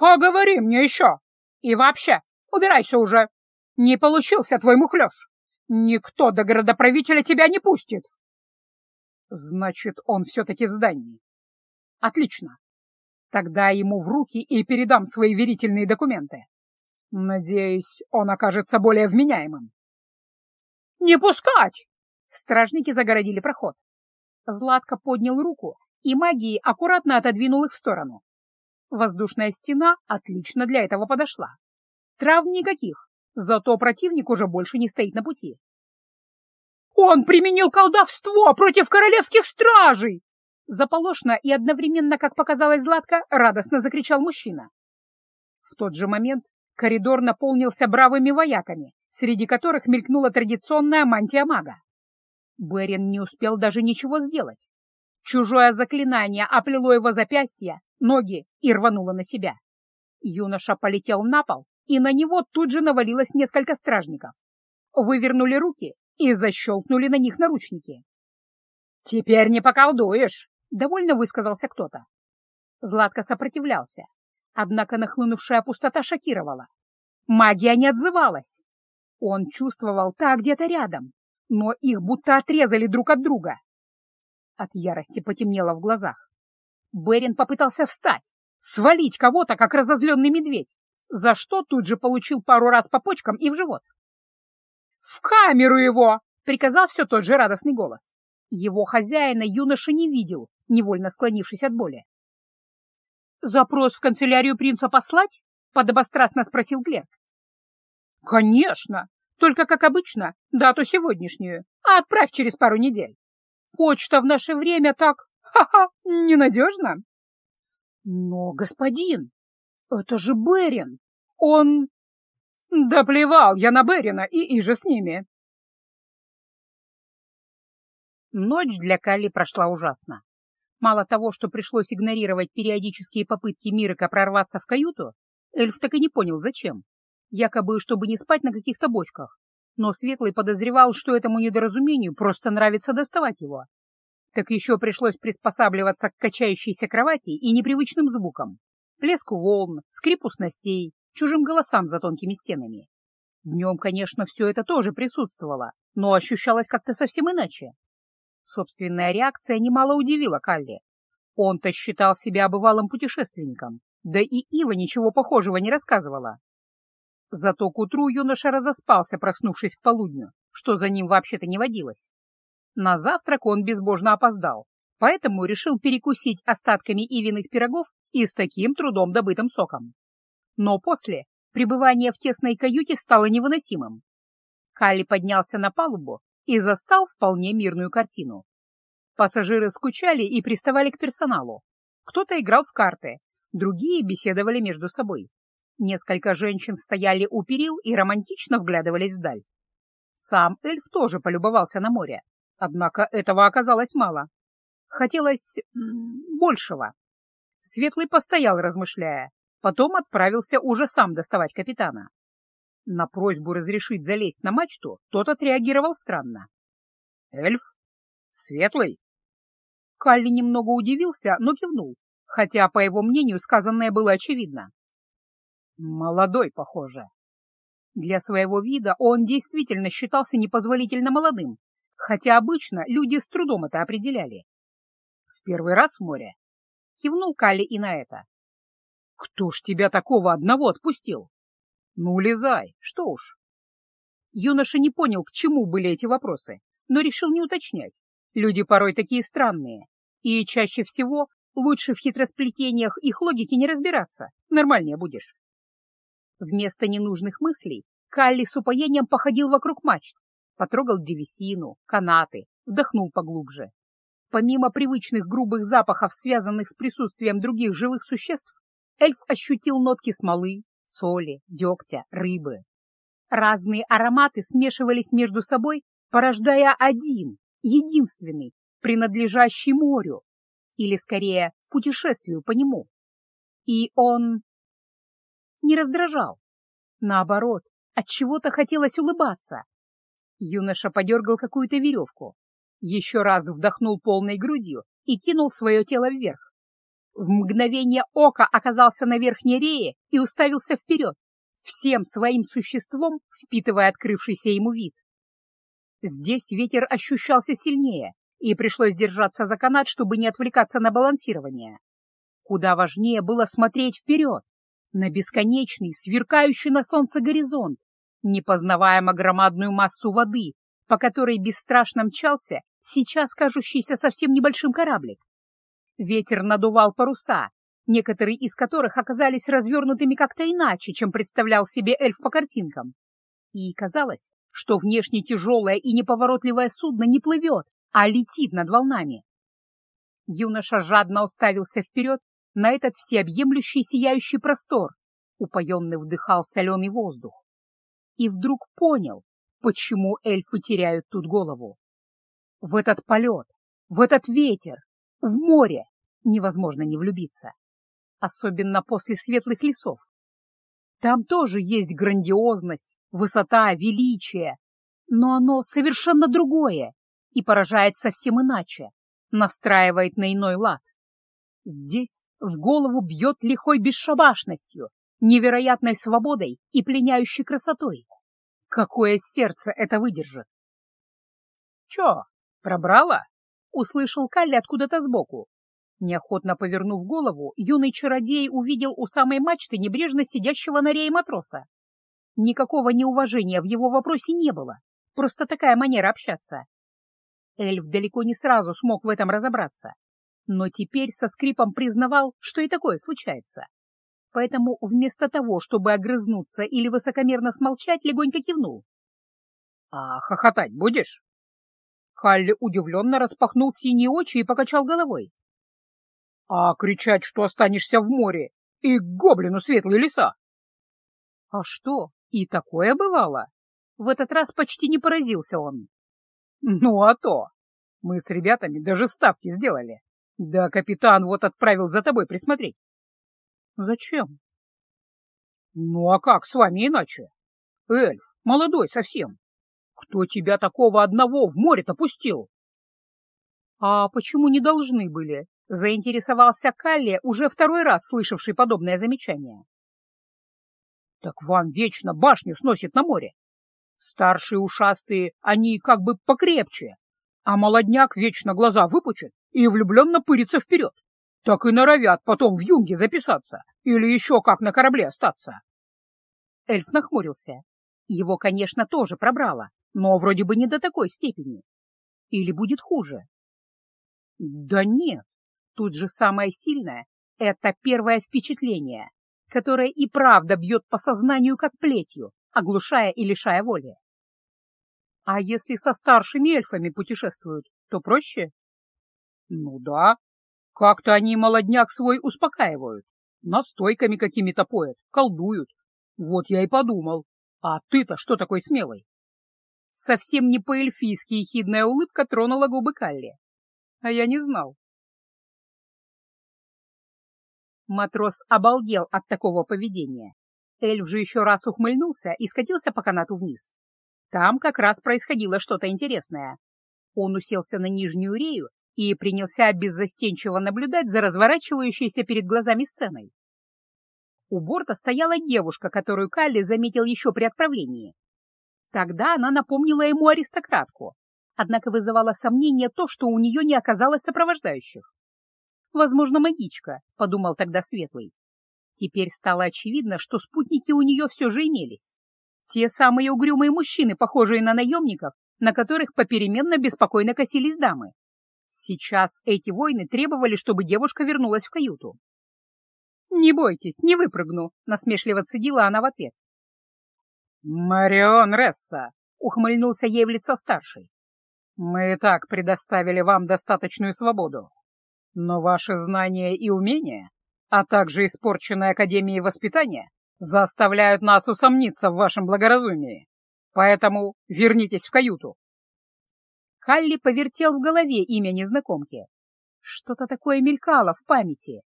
S2: «Поговори мне еще! И вообще, убирайся уже! Не получился твой мухлёж! Никто до городоправителя тебя не пустит!» «Значит, он все-таки в здании. Отлично. Тогда ему в руки и передам свои верительные документы. Надеюсь, он окажется более вменяемым». «Не пускать!» Стражники загородили проход. Златко поднял руку и магией аккуратно отодвинул их в сторону. Воздушная стена отлично для этого подошла. Трав никаких, зато противник уже больше не стоит на пути. «Он применил колдовство против королевских стражей!» Заполошно и одновременно, как показалось Златко, радостно закричал мужчина. В тот же момент коридор наполнился бравыми вояками, среди которых мелькнула традиционная мантия мага. Берин не успел даже ничего сделать. Чужое заклинание оплело его запястье, ноги и рвануло на себя. Юноша полетел на пол, и на него тут же навалилось несколько стражников. Вывернули руки и защелкнули на них наручники. «Теперь не поколдуешь!» — довольно высказался кто-то. Златко сопротивлялся, однако нахлынувшая пустота шокировала. Магия не отзывалась. Он чувствовал та где-то рядом, но их будто отрезали друг от друга. От ярости потемнело в глазах. Берин попытался встать, свалить кого-то, как разозленный медведь, за что тут же получил пару раз по почкам и в живот. «В камеру его!» — приказал все тот же радостный голос. Его хозяина юноша не видел, невольно склонившись от боли. «Запрос в канцелярию принца послать?» — подобострастно спросил клерк. «Конечно! Только, как обычно, дату сегодняшнюю, а отправь через пару недель. Почта в наше время так, ха-ха, ненадежно. Но, господин, это же Берин. Он... Да плевал я на Берина и иже с ними.
S1: Ночь для Калли прошла ужасно. Мало того, что пришлось игнорировать периодические попытки Мирика прорваться в каюту, эльф так и не понял, зачем. Якобы, чтобы не спать на каких-то бочках. Но Светлый подозревал, что этому недоразумению просто нравится доставать его. Так еще пришлось приспосабливаться к качающейся кровати и непривычным звукам. Плеску волн, скрипу снастей, чужим голосам за тонкими стенами. Днем, конечно, все это тоже присутствовало, но ощущалось как-то совсем иначе. Собственная реакция немало удивила Калли. Он-то считал себя бывалым путешественником, да и Ива ничего похожего не рассказывала. Зато к утру юноша разоспался, проснувшись к полудню, что за ним вообще-то не водилось. На завтрак он безбожно опоздал, поэтому решил перекусить остатками ивиных пирогов и с таким трудом добытым соком. Но после пребывание в тесной каюте стало невыносимым. Калли поднялся на палубу и застал вполне мирную картину. Пассажиры скучали и приставали к персоналу. Кто-то играл в карты, другие беседовали между собой. Несколько женщин стояли у перил и романтично вглядывались вдаль. Сам эльф тоже полюбовался на море, однако этого оказалось мало. Хотелось большего. Светлый постоял, размышляя, потом отправился уже сам доставать капитана. На просьбу разрешить залезть на мачту тот отреагировал странно. «Эльф? Светлый?» Калли немного удивился, но кивнул, хотя, по его мнению, сказанное было очевидно. «Молодой, похоже». Для своего вида он действительно считался непозволительно молодым, хотя обычно люди с трудом это определяли. «В первый раз в море?» Кивнул Калли и на это. «Кто ж тебя такого одного отпустил?» «Ну, улезай, что уж». Юноша не понял, к чему были эти вопросы, но решил не уточнять. Люди порой такие странные, и чаще всего лучше в хитросплетениях их логики не разбираться, нормальнее будешь. Вместо ненужных мыслей Калли с упоением походил вокруг мачт, потрогал древесину, канаты, вдохнул поглубже. Помимо привычных грубых запахов, связанных с присутствием других живых существ, эльф ощутил нотки смолы, соли, дегтя, рыбы. Разные ароматы смешивались между собой, порождая один, единственный, принадлежащий морю, или, скорее, путешествию по нему. И он не раздражал. Наоборот, от чего то хотелось улыбаться. Юноша подергал какую-то веревку, еще раз вдохнул полной грудью и кинул свое тело вверх. В мгновение ока оказался на верхней рее и уставился вперед, всем своим существом впитывая открывшийся ему вид. Здесь ветер ощущался сильнее, и пришлось держаться за канат, чтобы не отвлекаться на балансирование. Куда важнее было смотреть вперед, на бесконечный, сверкающий на солнце горизонт, непознаваемо громадную массу воды, по которой бесстрашно мчался сейчас кажущийся совсем небольшим кораблик. Ветер надувал паруса, некоторые из которых оказались развернутыми как-то иначе, чем представлял себе эльф по картинкам. И казалось, что внешне тяжелое и неповоротливое судно не плывет, а летит над волнами. Юноша жадно уставился вперед на этот всеобъемлющий сияющий простор, упоенный вдыхал соленый воздух. И вдруг понял, почему эльфы теряют тут голову. В этот полет, в этот ветер, в море невозможно не влюбиться, особенно после светлых лесов. Там тоже есть грандиозность, высота, величие, но оно совершенно другое и поражает совсем иначе, настраивает на иной лад. Здесь в голову бьет лихой бесшабашностью, невероятной свободой и пленяющей красотой. Какое сердце это выдержит? — Чё, пробрала? — услышал Калли откуда-то сбоку. Неохотно повернув голову, юный чародей увидел у самой мачты небрежно сидящего на рее матроса. Никакого неуважения в его вопросе не было, просто такая манера общаться. Эльф далеко не сразу смог в этом разобраться, но теперь со скрипом признавал, что и такое случается. Поэтому вместо того, чтобы огрызнуться или высокомерно смолчать, легонько кивнул. — А хохотать будешь? Халли удивленно распахнул синие очи и покачал головой. — А кричать, что останешься в море, и к гоблину светлые леса? — А что, И такое бывало. В этот раз почти не поразился он.
S2: Ну а то! Мы с ребятами даже ставки сделали. Да капитан вот отправил за тобой присмотреть.
S1: Зачем?
S2: Ну а как с вами иначе? Эльф, молодой совсем. Кто тебя такого одного в море-то пустил?
S1: А почему не должны были? Заинтересовался Калли, уже второй раз слышавший подобное замечание.
S2: Так вам вечно башню сносит на море. Старшие ушастые, они как бы покрепче, а молодняк вечно глаза выпучит и влюбленно пырится вперед. Так и норовят потом в юнге записаться или еще как на корабле остаться.
S1: Эльф нахмурился. Его, конечно, тоже пробрало, но вроде бы не до такой степени. Или будет хуже? Да нет, тут же самое сильное — это первое впечатление, которое и правда бьет по сознанию как плетью, оглушая и лишая воли. А если со старшими эльфами путешествуют, то проще?
S2: Ну да, как-то они молодняк свой успокаивают, настойками какими-то поят, колдуют. Вот я и подумал, а ты-то что такой смелый?
S1: Совсем не по-эльфийски ехидная улыбка тронула губы Калли. А я не знал. Матрос обалдел от такого поведения. Эльф же еще раз ухмыльнулся и скатился по канату вниз. Там как раз происходило что-то интересное. Он уселся на нижнюю рею и принялся беззастенчиво наблюдать за разворачивающейся перед глазами сценой. У борта стояла девушка, которую Калли заметил еще при отправлении. Тогда она напомнила ему аристократку, однако вызывало сомнение то, что у нее не оказалось сопровождающих. «Возможно, магичка», — подумал тогда Светлый. Теперь стало очевидно, что спутники у нее все же имелись. Те самые угрюмые мужчины, похожие на наемников, на которых попеременно беспокойно косились дамы. Сейчас эти воины требовали, чтобы девушка вернулась в каюту. «Не бойтесь, не выпрыгну», — насмешливо цедила она в ответ.
S2: «Марион Ресса!» — ухмыльнулся ей в лицо старший. «Мы и так предоставили вам достаточную свободу. Но ваши знания и умения, а также испорченная Академией воспитания, заставляют нас усомниться в вашем благоразумии. Поэтому вернитесь в каюту».
S1: Халли повертел в голове имя незнакомки. Что-то такое мелькало в памяти.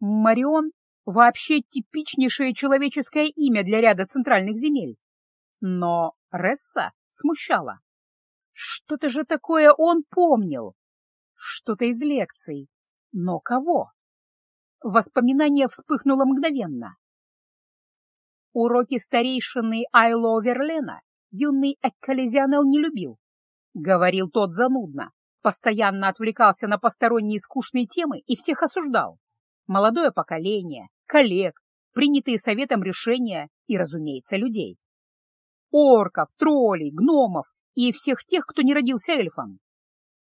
S1: Марион Вообще типичнейшее человеческое имя для ряда центральных земель. Но Ресса смущала. Что-то же такое он помнил. Что-то из лекций. Но кого? Воспоминание вспыхнуло мгновенно. Уроки старейшины Айло Верлена юный Эккалезианел не любил. Говорил тот занудно, постоянно отвлекался на посторонние скучные темы и всех осуждал молодое поколение, коллег, принятые советом решения и, разумеется, людей. Орков, троллей, гномов и всех тех, кто не родился эльфом.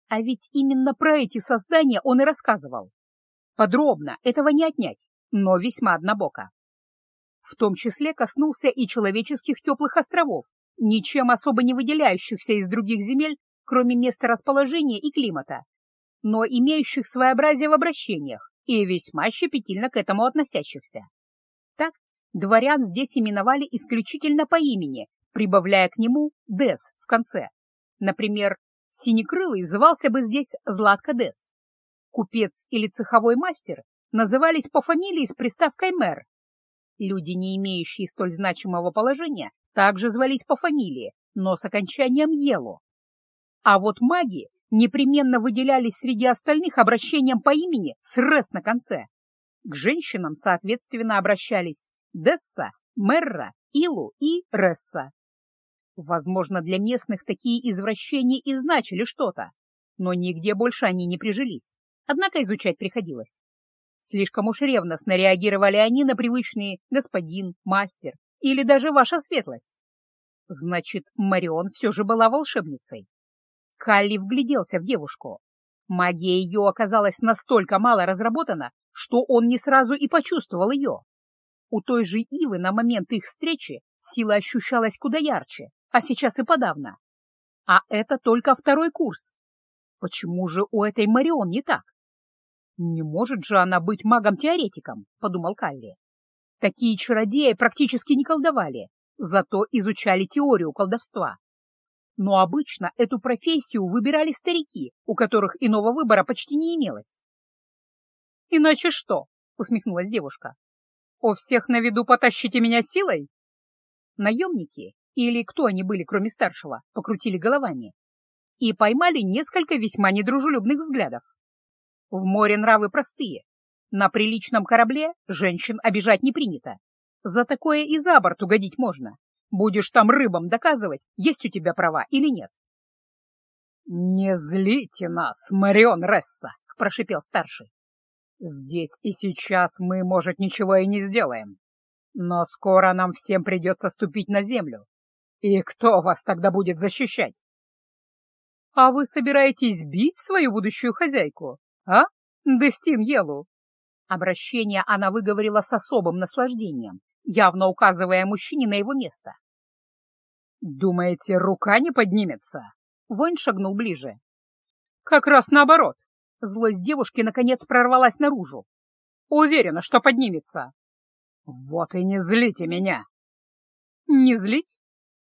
S1: А ведь именно про эти создания он и рассказывал. Подробно, этого не отнять, но весьма однобоко. В том числе коснулся и человеческих теплых островов, ничем особо не выделяющихся из других земель, кроме места расположения и климата, но имеющих своеобразие в обращениях, и весьма щепетильно к этому относящихся. Так, дворян здесь именовали исключительно по имени, прибавляя к нему «дес» в конце. Например, Синекрылый звался бы здесь Златко Дес. Купец или цеховой мастер назывались по фамилии с приставкой «мэр». Люди, не имеющие столь значимого положения, также звались по фамилии, но с окончанием «ело». А вот маги непременно выделялись среди остальных обращением по имени с «рес» на конце. К женщинам, соответственно, обращались Десса, Мерра, Илу и Ресса. Возможно, для местных такие извращения и значили что-то, но нигде больше они не прижились, однако изучать приходилось. Слишком уж ревностно реагировали они на привычные «господин», «мастер» или даже «ваша светлость». Значит, Марион все же была волшебницей. Калли вгляделся в девушку. Магия ее оказалась настолько мало разработана, что он не сразу и почувствовал ее. У той же Ивы на момент их встречи сила ощущалась куда ярче, а сейчас и подавно. А это только второй курс. Почему же у этой Марион не так? Не может же она быть магом-теоретиком, подумал Калли. Такие чародеи практически не колдовали, зато изучали теорию колдовства. Но обычно эту профессию выбирали старики, у которых иного выбора почти не имелось. «Иначе что?» — усмехнулась девушка. «У всех на виду потащите меня силой?» Наемники, или кто они были, кроме старшего, покрутили головами и поймали несколько весьма недружелюбных взглядов. В море нравы простые. На приличном корабле женщин обижать не принято. За такое и за борт угодить можно. Будешь там рыбам доказывать, есть у тебя права или нет. «Не злите нас, Марион Ресса!» — прошипел старший. «Здесь и сейчас мы, может, ничего и не сделаем. Но скоро нам всем придется ступить на землю. И кто вас тогда будет защищать?» «А вы собираетесь бить свою будущую хозяйку, а, Дестин Елу?» Обращение она выговорила с особым наслаждением, явно указывая мужчине на его место. «Думаете, рука не поднимется?» Воин шагнул ближе. «Как раз наоборот!» Злость девушки наконец прорвалась наружу. «Уверена, что поднимется!» «Вот и не злите меня!» «Не злить?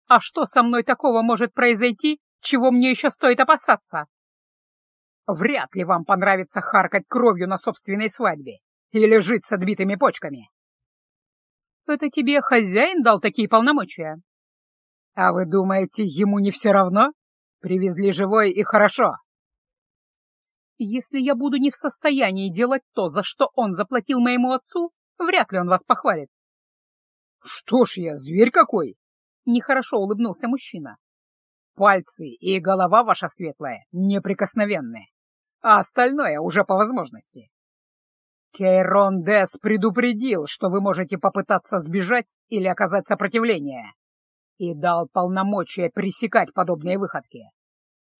S1: А что со мной такого может произойти, чего мне еще стоит опасаться?» Вряд ли вам понравится харкать кровью на собственной свадьбе или жить с отбитыми почками. Это тебе хозяин дал такие полномочия? А вы думаете, ему не все равно? Привезли живой и хорошо. Если я буду не в состоянии делать то, за что он заплатил моему отцу, вряд ли он вас похвалит. Что ж я, зверь какой? Нехорошо улыбнулся мужчина. Пальцы и голова ваша светлая неприкосновенные а остальное уже по возможности. Кейрон Дес предупредил, что вы можете попытаться сбежать или оказать сопротивление, и дал полномочия пресекать подобные выходки.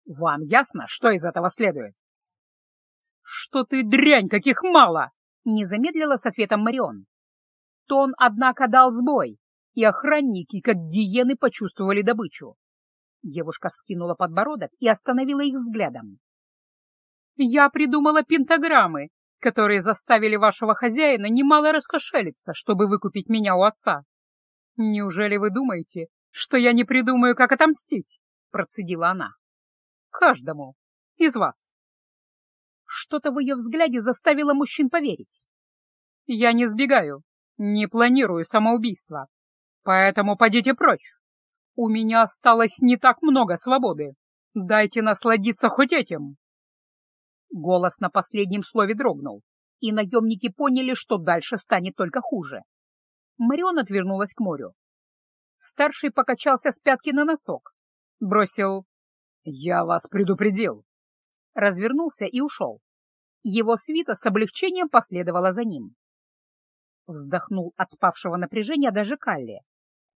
S1: Вам ясно, что из этого следует? «Что ты, дрянь, каких мало!» — не замедлила с ответом Марион. Тон, однако, дал сбой, и охранники, как гиены, почувствовали добычу. Девушка вскинула подбородок и остановила их взглядом. Я придумала пентаграммы, которые заставили вашего хозяина немало раскошелиться, чтобы выкупить меня у отца. Неужели вы думаете, что я не придумаю, как отомстить? Процедила она. Каждому из вас. Что-то в ее взгляде заставило мужчин поверить. Я не сбегаю, не планирую самоубийство. Поэтому пойдите прочь. У меня осталось не так много свободы. Дайте насладиться хоть этим. Голос на последнем слове дрогнул, и наемники поняли, что дальше станет только хуже. Марион отвернулась к морю. Старший покачался с пятки на носок. Бросил «Я вас предупредил». Развернулся и ушел. Его свита с облегчением последовала за ним. Вздохнул от спавшего напряжения даже Калли.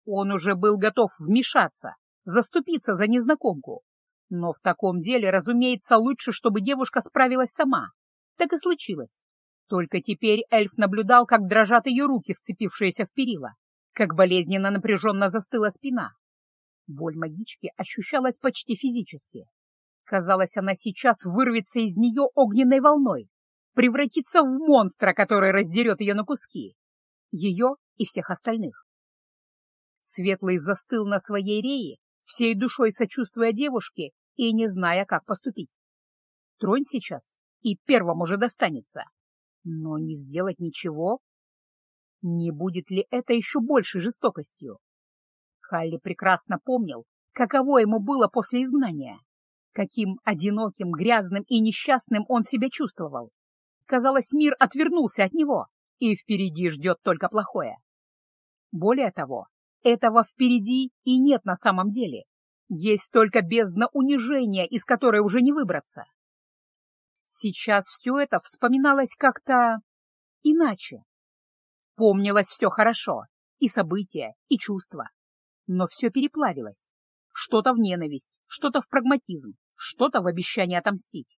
S1: Он уже был готов вмешаться, заступиться за незнакомку, но в таком деле, разумеется, лучше, чтобы девушка справилась сама. Так и случилось. Только теперь эльф наблюдал, как дрожат ее руки, вцепившиеся в перила, как болезненно напряженно застыла спина. Боль магички ощущалась почти физически. Казалось, она сейчас вырвется из нее огненной волной, превратится в монстра, который раздерет ее на куски. Ее и всех остальных. Светлый застыл на своей рее, всей душой сочувствуя девушке и не зная, как поступить. Тронь сейчас, и первому же достанется. Но не сделать ничего? Не будет ли это еще большей жестокостью? Халли прекрасно помнил, каково ему было после изгнания, каким одиноким, грязным и несчастным он себя чувствовал. Казалось, мир отвернулся от него, и впереди ждет только плохое. Более того, этого впереди и нет на самом деле. Есть только бездна унижения, из которой уже не выбраться. Сейчас все это вспоминалось как-то иначе. Помнилось все хорошо, и события, и чувства. Но все переплавилось. Что-то в ненависть, что-то в прагматизм, что-то в обещание отомстить.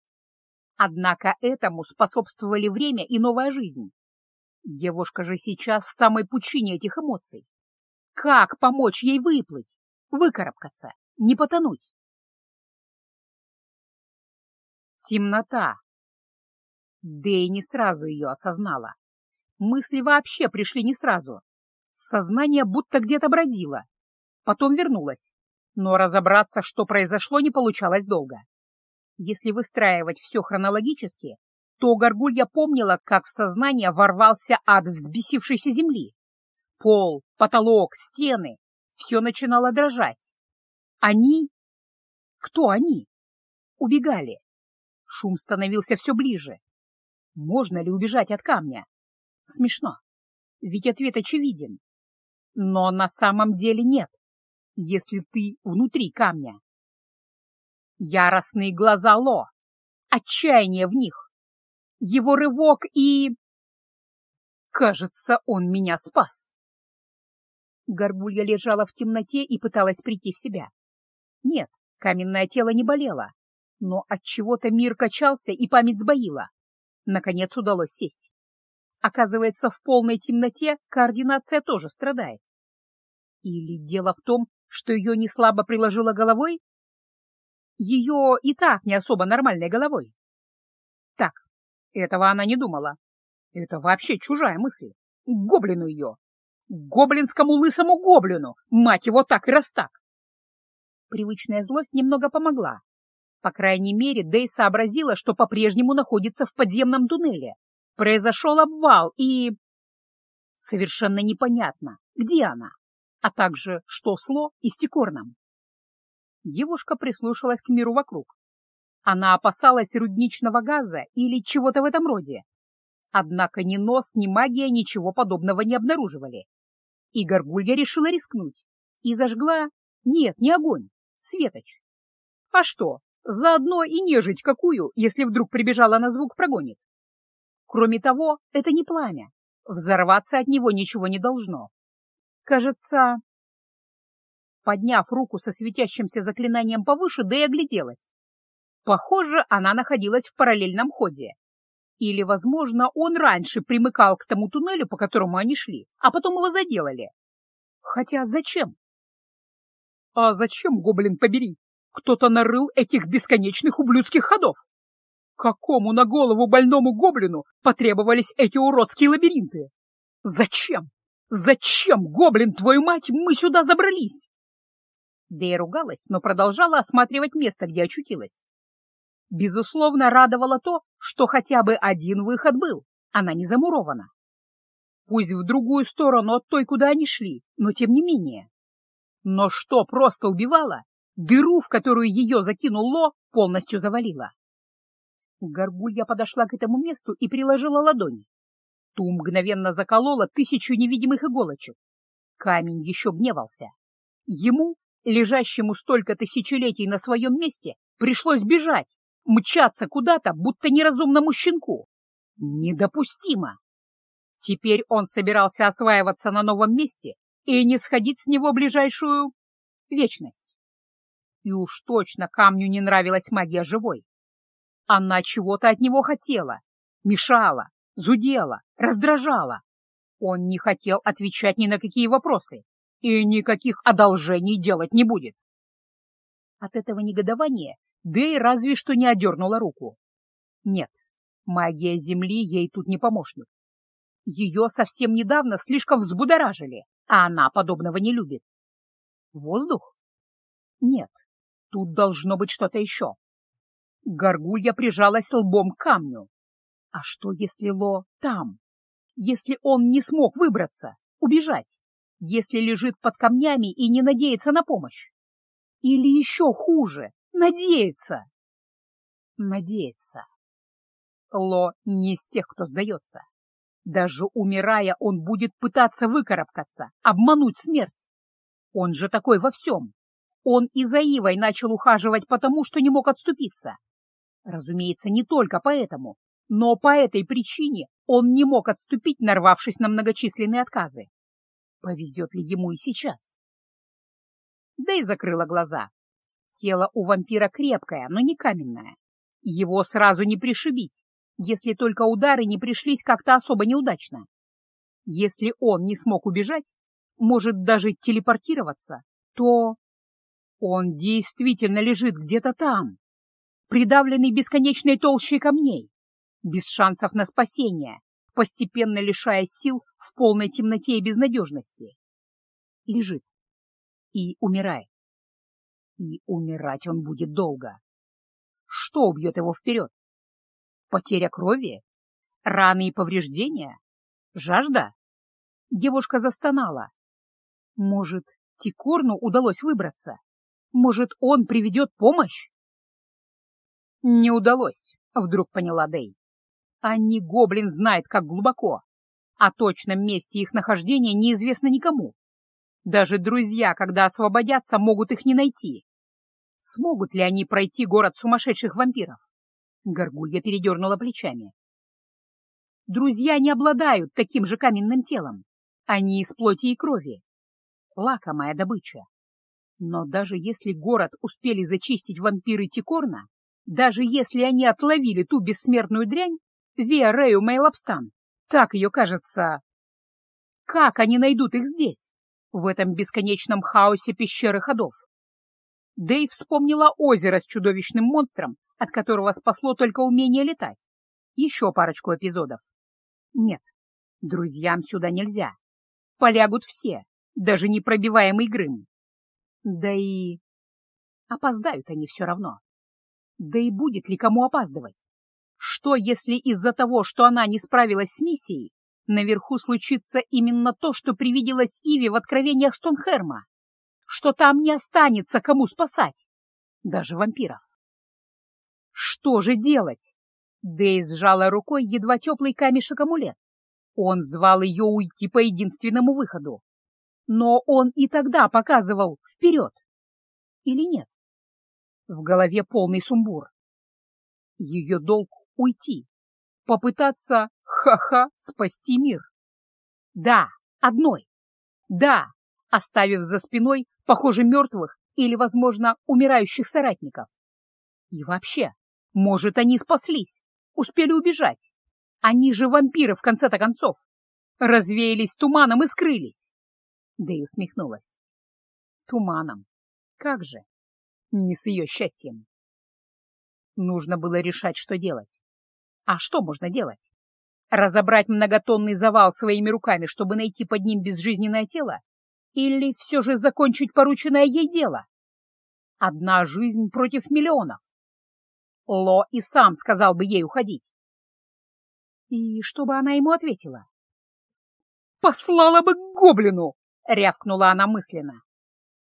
S1: Однако этому способствовали время и новая жизнь. Девушка же сейчас в самой пучине этих эмоций. Как помочь ей выплыть, выкарабкаться, не потонуть? Темнота. Дэй не сразу ее осознала. Мысли вообще пришли не сразу. Сознание будто где-то бродило, потом вернулась, но разобраться, что произошло, не получалось долго. Если выстраивать все хронологически, то Горгулья помнила, как в сознание ворвался ад взбесившейся земли. Пол, потолок, стены — все начинало дрожать. Они? Кто они? Убегали. Шум становился все ближе. Можно ли убежать от камня? Смешно. Ведь ответ очевиден. Но на самом деле нет, если ты внутри камня. Яростные глаза Ло, отчаяние в них, его рывок и... Кажется, он меня спас. Горбулья лежала в темноте и пыталась прийти в себя. Нет, каменное тело не болело, но от чего-то мир качался и память сбоила. Наконец удалось сесть. Оказывается, в полной темноте координация тоже страдает. Или дело в том, что ее не слабо приложила головой? Ее и так не особо нормальной головой. Так, этого она не думала. Это вообще чужая мысль. Гоблину ее. Гоблинскому лысому гоблину, мать его так и раз так. Привычная злость немного помогла. По крайней мере, Дэй сообразила, что по-прежнему находится в подземном туннеле. Произошел обвал и... Совершенно непонятно, где она, а также что с Ло и Стекорном. Девушка прислушалась к миру вокруг. Она опасалась рудничного газа или чего-то в этом роде. Однако ни нос, ни магия ничего подобного не обнаруживали. И Горгулья решила рискнуть. И зажгла... Нет, не огонь. Светоч. А что, заодно и нежить какую, если вдруг прибежала на звук прогонит. Кроме того, это не пламя. Взорваться от него ничего не должно. Кажется... Подняв руку со светящимся заклинанием повыше, да и огляделась. Похоже, она находилась в параллельном ходе. Или, возможно, он раньше примыкал к тому туннелю, по которому они шли, а потом его заделали. Хотя зачем? А зачем, гоблин побери? Кто-то нарыл этих бесконечных ублюдских ходов. Какому на голову больному гоблину потребовались эти уродские лабиринты? Зачем? Зачем, гоблин, твою мать, мы сюда забрались? И ругалась, но продолжала осматривать место, где очутилась. Безусловно, радовало то, что хотя бы один выход был, она не замурована. Пусть в другую сторону от той, куда они шли, но тем не менее. Но что просто убивало, дыру, в которую ее закинул Ло, полностью завалило. Горгулья подошла к этому месту и приложила ладонь. Ту мгновенно заколола тысячу невидимых иголочек. Камень еще гневался. Ему, лежащему столько тысячелетий на своем месте, пришлось бежать, мчаться куда-то, будто неразумному щенку. Недопустимо! Теперь он собирался осваиваться на новом месте и не сходить с него ближайшую вечность. И уж точно камню не нравилась магия живой. Она чего-то от него хотела, мешала, зудела, раздражала. Он не хотел отвечать ни на какие вопросы и никаких одолжений делать не будет. От этого негодования Дэй разве что не одернула руку. Нет, магия Земли ей тут не помощник. Ее совсем недавно слишком взбудоражили, а она подобного не любит. Воздух? Нет, тут должно быть что-то еще. Горгулья прижалась лбом к камню. А что, если Ло там? Если он не смог выбраться, убежать? Если лежит под камнями и не надеется на помощь? Или еще хуже, надеется? Надеется. Ло не из тех, кто сдается. Даже умирая, он будет пытаться выкарабкаться, обмануть смерть. Он же такой во всем. Он и за Ивой начал ухаживать потому, что не мог отступиться. Разумеется, не только поэтому, но по этой причине он не мог отступить, нарвавшись на многочисленные отказы. Повезет ли ему и сейчас? Да и закрыла глаза. Тело у вампира крепкое, но не каменное. Его сразу не пришибить, если только удары не пришлись как-то особо неудачно. Если он не смог убежать, может даже телепортироваться, то он действительно лежит где-то там, придавленный бесконечной толщей камней, без шансов на спасение, постепенно лишая сил в полной темноте и безнадежности. Лежит. и умирает. И умирать он будет долго. Что убьет его вперед? Потеря крови? Раны и повреждения? Жажда? Девушка застонала. Может, Тикорну удалось выбраться? Может, он приведет помощь? Не удалось, вдруг поняла Дэй. Не гоблин знает, как глубоко. О точном месте их нахождения неизвестно никому. Даже друзья, когда освободятся, могут их не найти. Смогут ли они пройти город сумасшедших вампиров? Горгулья передернула плечами. Друзья не обладают таким же каменным телом. Они из плоти и крови. Лакомая добыча. Но даже если город успели зачистить вампиры Тикорна, даже если они отловили ту бессмертную дрянь, Виа Рею Мейлапстан, так ее кажется... Как они найдут их здесь, в этом бесконечном хаосе пещеры ходов? Дэйв вспомнила озеро с чудовищным монстром, от которого спасло только умение летать. Еще парочку эпизодов. Нет, друзьям сюда нельзя. Полягут все, даже непробиваемый Грым. Да и... Опоздают они все равно. Да и будет ли кому опаздывать? Что, если из-за того, что она не справилась с миссией, наверху случится именно то, что привиделось Иве в откровениях Стонхерма? Что там не останется кому спасать? Даже вампиров. Что же делать? Дэй сжала рукой едва теплый камешек-амулет. Он звал ее уйти по единственному выходу. Но он и тогда показывал вперед. Или нет? В голове полный сумбур. Ее долг — уйти. Попытаться, ха-ха, спасти мир. Да, одной. Да, оставив за спиной, похоже, мертвых или, возможно, умирающих соратников. И вообще, может, они спаслись, успели убежать. Они же вампиры, в конце-то концов. Развеялись туманом и скрылись. Да и усмехнулась. Туманом. Как же? Не с ее счастьем. Нужно было решать, что делать. А что можно делать? Разобрать многотонный завал своими руками, чтобы найти под ним безжизненное тело? Или все же закончить порученное ей дело? Одна жизнь против миллионов. Ло и сам сказал бы ей уходить. И что бы она ему ответила? «Послала бы к гоблину!» — рявкнула она мысленно.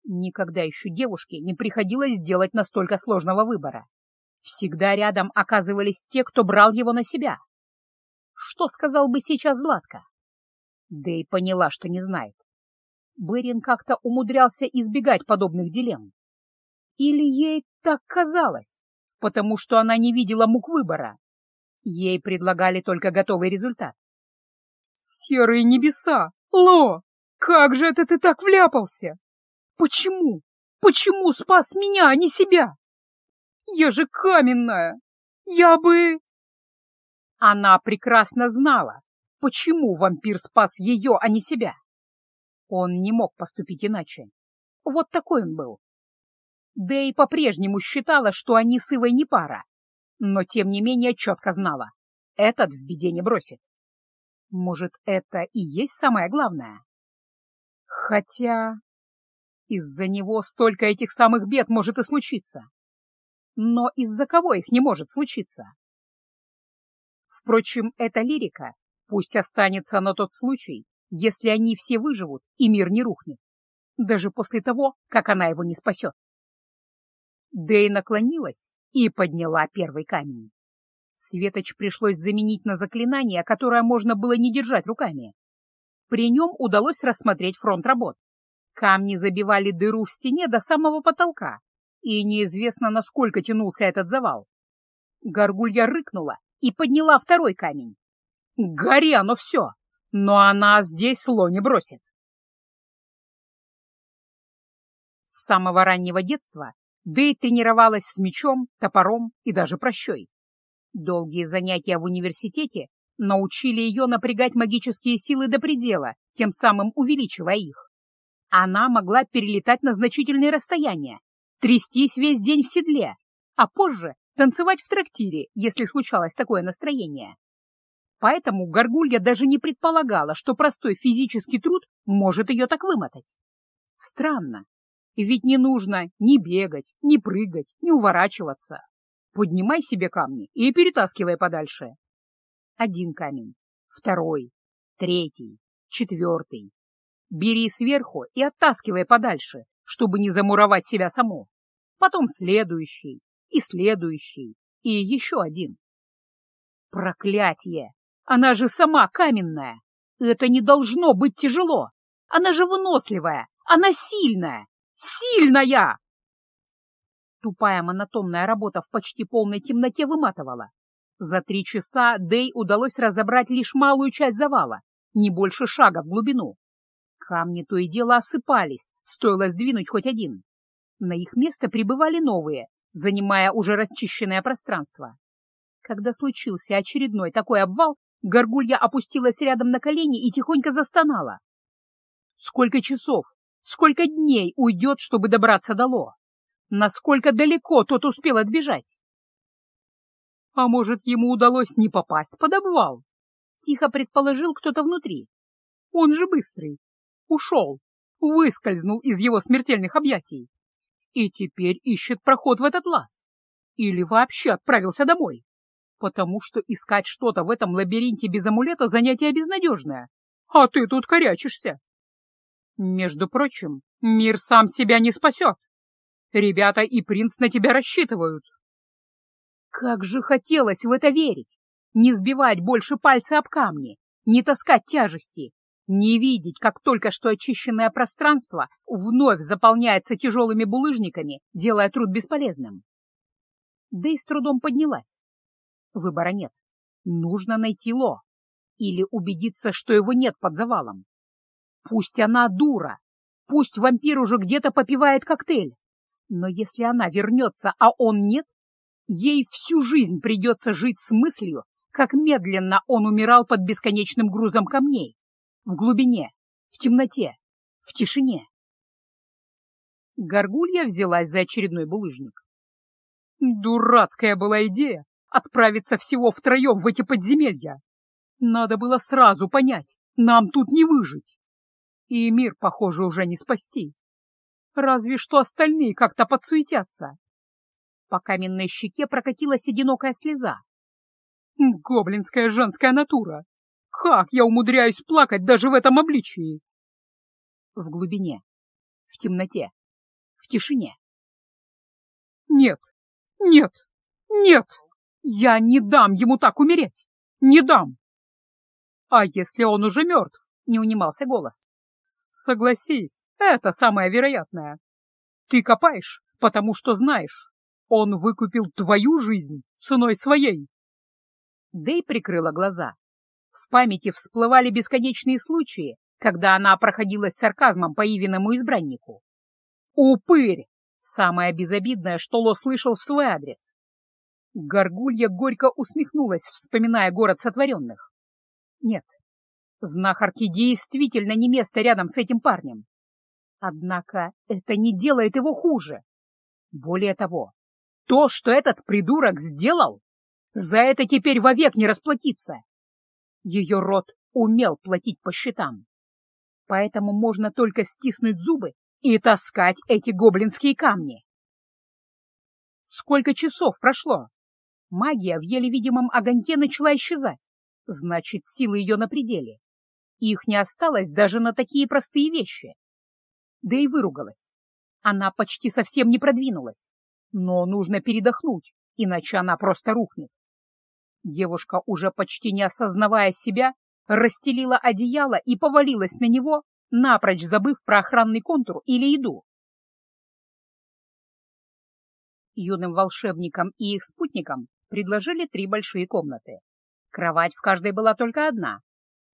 S1: Никогда еще девушке не приходилось делать настолько сложного выбора. Всегда рядом оказывались те, кто брал его на себя. Что сказал бы сейчас Златка? Да и поняла, что не знает. Берин как-то умудрялся избегать подобных дилемм. Или ей так казалось, потому что она не видела мук выбора. Ей предлагали только готовый результат. «Серые небеса! Ло! Как же это ты так вляпался? Почему? Почему спас меня, а не себя? Я же каменная! Я бы...» Она прекрасно знала, почему вампир спас ее, а не себя. Он не мог поступить иначе. Вот такой он был. Дэй по-прежнему считала, что они с Ивой не пара, но тем не менее четко знала. Этот в беде не бросит. Может, это и есть самое главное? Хотя из-за него столько этих самых бед может и случиться. Но из-за кого их не может случиться? Впрочем, эта лирика пусть останется на тот случай, если они все выживут и мир не рухнет, даже после того, как она его не спасет. Дэй наклонилась и подняла первый камень. Светоч пришлось заменить на заклинание, которое можно было не держать руками. При нем удалось рассмотреть фронт работ. Камни забивали дыру в стене до самого потолка, и неизвестно, насколько тянулся этот завал. Горгулья рыкнула и подняла второй камень. Гори оно все, но она здесь сло не бросит. С самого раннего детства Дэй тренировалась с мечом, топором и даже прощой. Долгие занятия в университете научили ее напрягать магические силы до предела, тем самым увеличивая их. Она могла перелетать на значительные расстояния, трястись весь день в седле, а позже танцевать в трактире, если случалось такое настроение. Поэтому Горгулья даже не предполагала, что простой физический труд может ее так вымотать. Странно, Ведь не нужно ни бегать, ни прыгать, ни уворачиваться. Поднимай себе камни и перетаскивай подальше. Один камень, второй, третий, четвертый. Бери сверху и оттаскивай подальше, чтобы не замуровать себя саму. Потом следующий, и следующий, и еще один. Проклятье! Она же сама каменная! Это не должно быть тяжело! Она же выносливая! Она сильная! Сильная! Тупая монотонная работа в почти полной темноте выматывала. За три часа Дэй удалось разобрать лишь малую часть завала, не больше шага в глубину. Камни то и дело осыпались, стоило сдвинуть хоть один. На их место прибывали новые, занимая уже расчищенное пространство. Когда случился очередной такой обвал, горгулья опустилась рядом на колени и тихонько застонала. Сколько часов, сколько дней уйдет, чтобы добраться до Ло? Насколько далеко тот успел отбежать? А может, ему удалось не попасть под обвал? Тихо предположил кто-то внутри. Он же быстрый. Ушел, выскользнул из его смертельных объятий и теперь ищет проход в этот лаз. Или вообще отправился домой. Потому что искать что-то в этом лабиринте без амулета занятие безнадежное. А ты тут корячишься. Между прочим, мир сам себя не спасет. Ребята и принц на тебя рассчитывают. Как же хотелось в это верить! Не сбивать больше пальцы об камни, не таскать тяжести, не видеть, как только что очищенное пространство вновь заполняется тяжелыми булыжниками, делая труд бесполезным. Да и с трудом поднялась. Выбора нет. Нужно найти Ло. Или убедиться, что его нет под завалом. Пусть она дура. Пусть вампир уже где-то попивает коктейль. Но если она вернется, а он нет, ей всю жизнь придется жить с мыслью, как медленно он умирал под бесконечным грузом камней в глубине, в темноте, в тишине. Горгулья взялась за очередной булыжник. Дурацкая была идея отправиться всего втроем в эти подземелья. Надо было сразу понять, нам тут не выжить. И мир, похоже, уже не спасти. Разве что остальные как-то подсуетятся. По каменной щеке прокатилась одинокая слеза. Гоблинская женская натура. Как я умудряюсь плакать даже в этом обличии? В глубине, в темноте, в тишине. Нет, нет, нет, я не дам ему так умереть, не дам. А если он уже мертв? Не унимался голос. Согласись, это самое вероятное. Ты копаешь, потому что знаешь, он выкупил твою жизнь ценой своей. Дэй прикрыла глаза. В памяти всплывали бесконечные случаи, когда она проходилась сарказмом по Ивиному избраннику. «Упырь!» — самое безобидное, что Ло слышал в свой адрес. Горгулья горько усмехнулась, вспоминая город сотворенных. Нет, знахарке действительно не место рядом с этим парнем. Однако это не делает его хуже. Более того, то, что этот придурок сделал, за это теперь вовек не расплатиться. Ее род умел платить по счетам. Поэтому можно только стиснуть зубы и таскать эти гоблинские камни. Сколько часов прошло? Магия в еле видимом огоньке начала исчезать. Значит, силы ее на пределе. Их не осталось даже на такие простые вещи. Да и выругалась. Она почти совсем не продвинулась. Но нужно передохнуть, иначе она просто рухнет. Девушка, уже почти не осознавая себя, расстелила одеяло и повалилась на него, напрочь забыв про охранный контур или еду. Юным волшебникам и их спутникам предложили три большие комнаты. Кровать в каждой была только одна.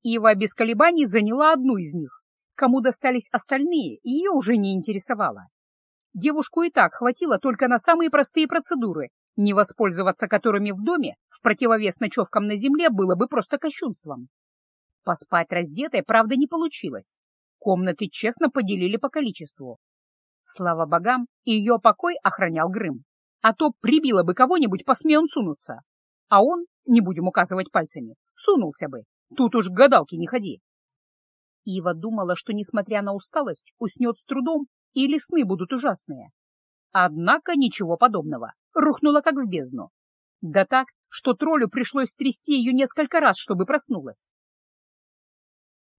S1: Ива без колебаний заняла одну из них. Кому достались остальные, ее уже не интересовало. Девушку и так хватило только на самые простые процедуры, не воспользоваться которыми в доме, в противовес ночевкам на земле, было бы просто кощунством. Поспать раздетой, правда, не получилось. Комнаты честно поделили по количеству. Слава богам, ее покой охранял Грым. А то прибило бы кого-нибудь, посмея он сунуться. А он, не будем указывать пальцами, сунулся бы. Тут уж к гадалке не ходи. Ива думала, что, несмотря на усталость, уснет с трудом или сны будут ужасные. Однако ничего подобного. Рухнула как в бездну. Да так, что троллю пришлось трясти ее несколько раз, чтобы проснулась.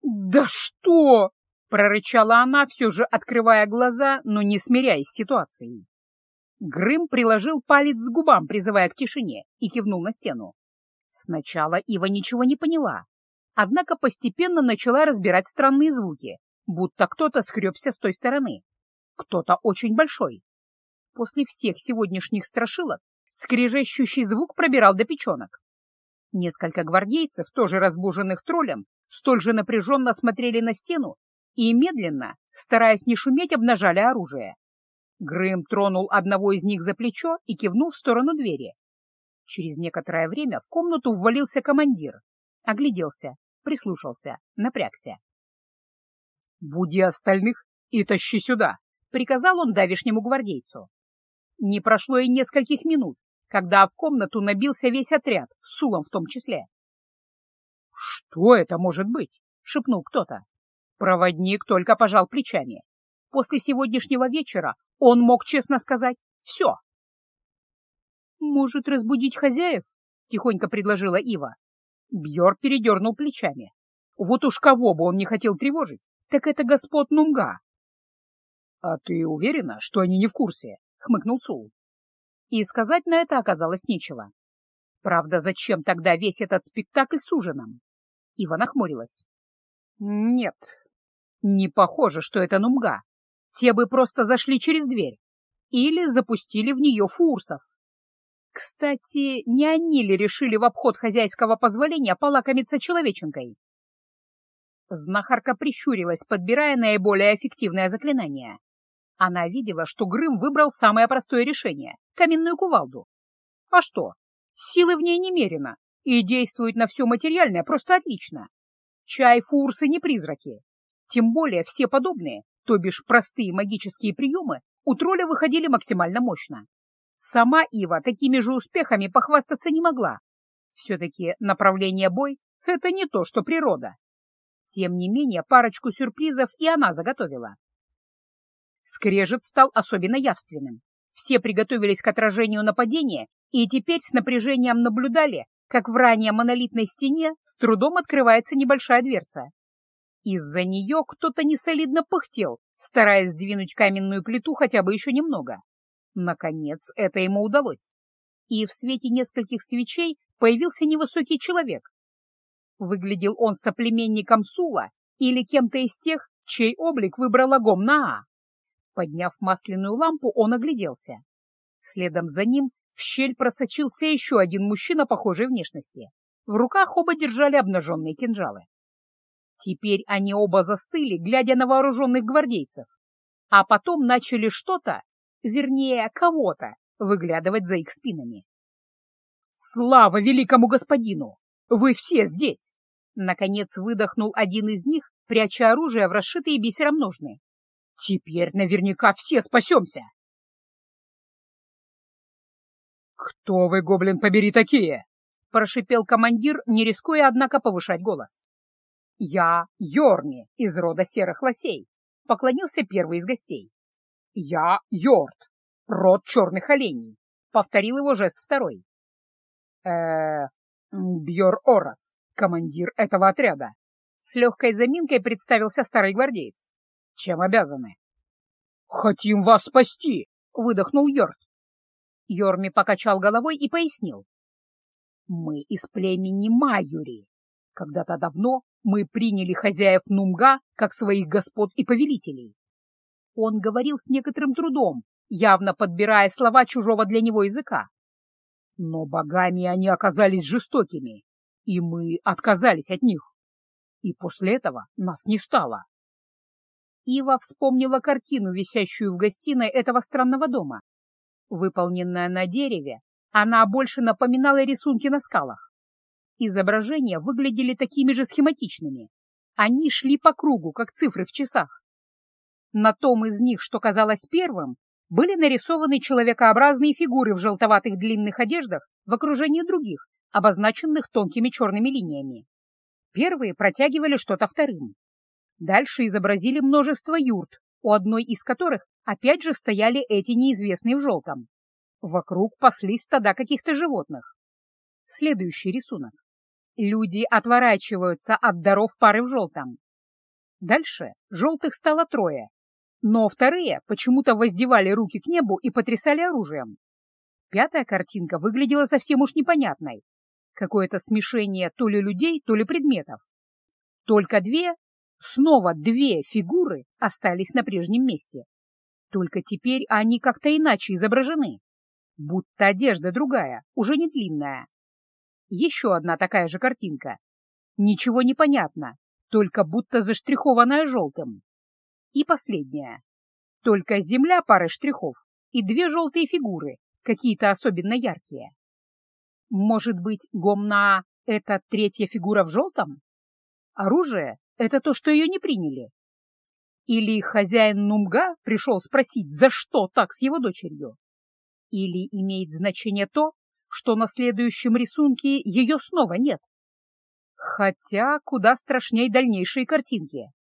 S2: «Да что?» — прорычала она, все же открывая глаза, но не смиряясь с ситуацией.
S1: Грым приложил палец к губам, призывая к тишине, и кивнул на стену. Сначала Ива ничего не поняла, однако постепенно начала разбирать странные звуки, будто кто-то скребся с той стороны. Кто-то очень большой. После всех сегодняшних страшилок скрежещущий звук пробирал до печенок. Несколько гвардейцев, тоже разбуженных троллем, столь же напряженно смотрели на стену и медленно, стараясь не шуметь, обнажали оружие. Грым тронул одного из них за плечо и кивнул в сторону двери. Через некоторое время в комнату ввалился командир. Огляделся, прислушался, напрягся.
S2: «Буди остальных и тащи сюда», — приказал он давишнему гвардейцу.
S1: Не прошло и нескольких минут, когда в комнату набился весь отряд, с Сулом в том числе.
S2: «Что это может быть?» — шепнул кто-то. Проводник только пожал плечами. После сегодняшнего вечера он мог честно сказать «все».
S1: «Может, разбудить хозяев?» — тихонько предложила Ива.
S2: Бьор передернул плечами. Вот уж кого бы он не хотел тревожить, так это господ Нумга. — А ты уверена, что они не в курсе? — хмыкнул Сул.
S1: И сказать на это оказалось нечего. Правда, зачем тогда весь этот спектакль с ужином? Ива нахмурилась. Нет, не похоже, что это Нумга. Те бы просто зашли через дверь. Или запустили в нее фурсов. Кстати, не они ли решили в обход хозяйского позволения полакомиться человеченкой? Знахарка прищурилась, подбирая наиболее эффективное заклинание. Она видела, что Грым выбрал самое простое решение — каменную кувалду. А что? Силы в ней немерено, и действует на все материальное просто отлично. Чай, фурсы не призраки. Тем более все подобные, то бишь простые магические приемы, у тролля выходили максимально мощно. Сама Ива такими же успехами похвастаться не могла. Все-таки направление бой — это не то, что природа. Тем не менее, парочку сюрпризов и она заготовила. Скрежет стал особенно явственным. Все приготовились к отражению нападения и теперь с напряжением наблюдали, как в ранее монолитной стене с трудом открывается небольшая дверца. Из-за нее кто-то несолидно пыхтел, стараясь сдвинуть каменную плиту хотя бы еще немного. Наконец, это ему удалось. И в свете нескольких свечей появился невысокий человек. Выглядел он соплеменником Сула или кем-то из тех, чей облик выбрала Гомнаа. Подняв масляную лампу, он огляделся. Следом за ним в щель просочился еще один мужчина похожей внешности. В руках оба держали обнаженные кинжалы. Теперь они оба застыли, глядя на вооруженных гвардейцев. А потом начали что-то, вернее, кого-то, выглядывать за их спинами. «Слава великому господину! Вы все здесь!» Наконец выдохнул один из них, пряча оружие в расшитые бисером ножны. «Теперь наверняка все спасемся!»
S2: «Кто вы, гоблин, побери такие?»
S1: — прошипел командир, не рискуя, однако, повышать голос. «Я Йорни из рода серых лосей», — поклонился первый из гостей.
S2: «Я Йорд, род черных оленей», — повторил его жест второй. э Бьор Орас, командир этого отряда», — с легкой заминкой представился старый гвардеец. «Чем обязаны?» «Хотим вас спасти!» — выдохнул Йорд.
S1: Йорми покачал головой и пояснил. «Мы из племени Майюри. Когда-то давно мы приняли хозяев Нумга как своих господ и повелителей. Он говорил с некоторым трудом, явно подбирая слова чужого для него языка. Но богами они оказались жестокими, и мы отказались от них. И после этого нас не стало. Ива вспомнила картину, висящую в гостиной этого странного дома. Выполненная на дереве, она больше напоминала рисунки на скалах. Изображения выглядели такими же схематичными. Они шли по кругу, как цифры в часах. На том из них, что казалось первым, были нарисованы человекообразные фигуры в желтоватых длинных одеждах в окружении других, обозначенных тонкими черными линиями. Первые протягивали что-то вторым. Дальше изобразили множество юрт, у одной из которых опять же стояли эти неизвестные в желтом. Вокруг паслись стада каких-то животных. Следующий рисунок. Люди отворачиваются от даров пары в желтом. Дальше желтых стало трое, но вторые почему-то воздевали руки к небу и потрясали оружием. Пятая картинка выглядела совсем уж непонятной. Какое-то смешение то ли людей, то ли предметов. Только две, снова две фигуры остались на прежнем месте. Только теперь они как-то иначе изображены. Будто одежда другая, уже не длинная. Еще одна такая же картинка. Ничего не понятно, только будто заштрихованная желтым. И последняя. Только земля пары штрихов и две желтые фигуры, какие-то особенно яркие. Может быть, Гомна — это третья фигура в желтом? Оружие — это то, что ее не приняли. Или хозяин Нумга пришел спросить, за что так с его дочерью? Или имеет значение то, что на следующем рисунке ее снова нет? Хотя куда страшнее дальнейшие картинки.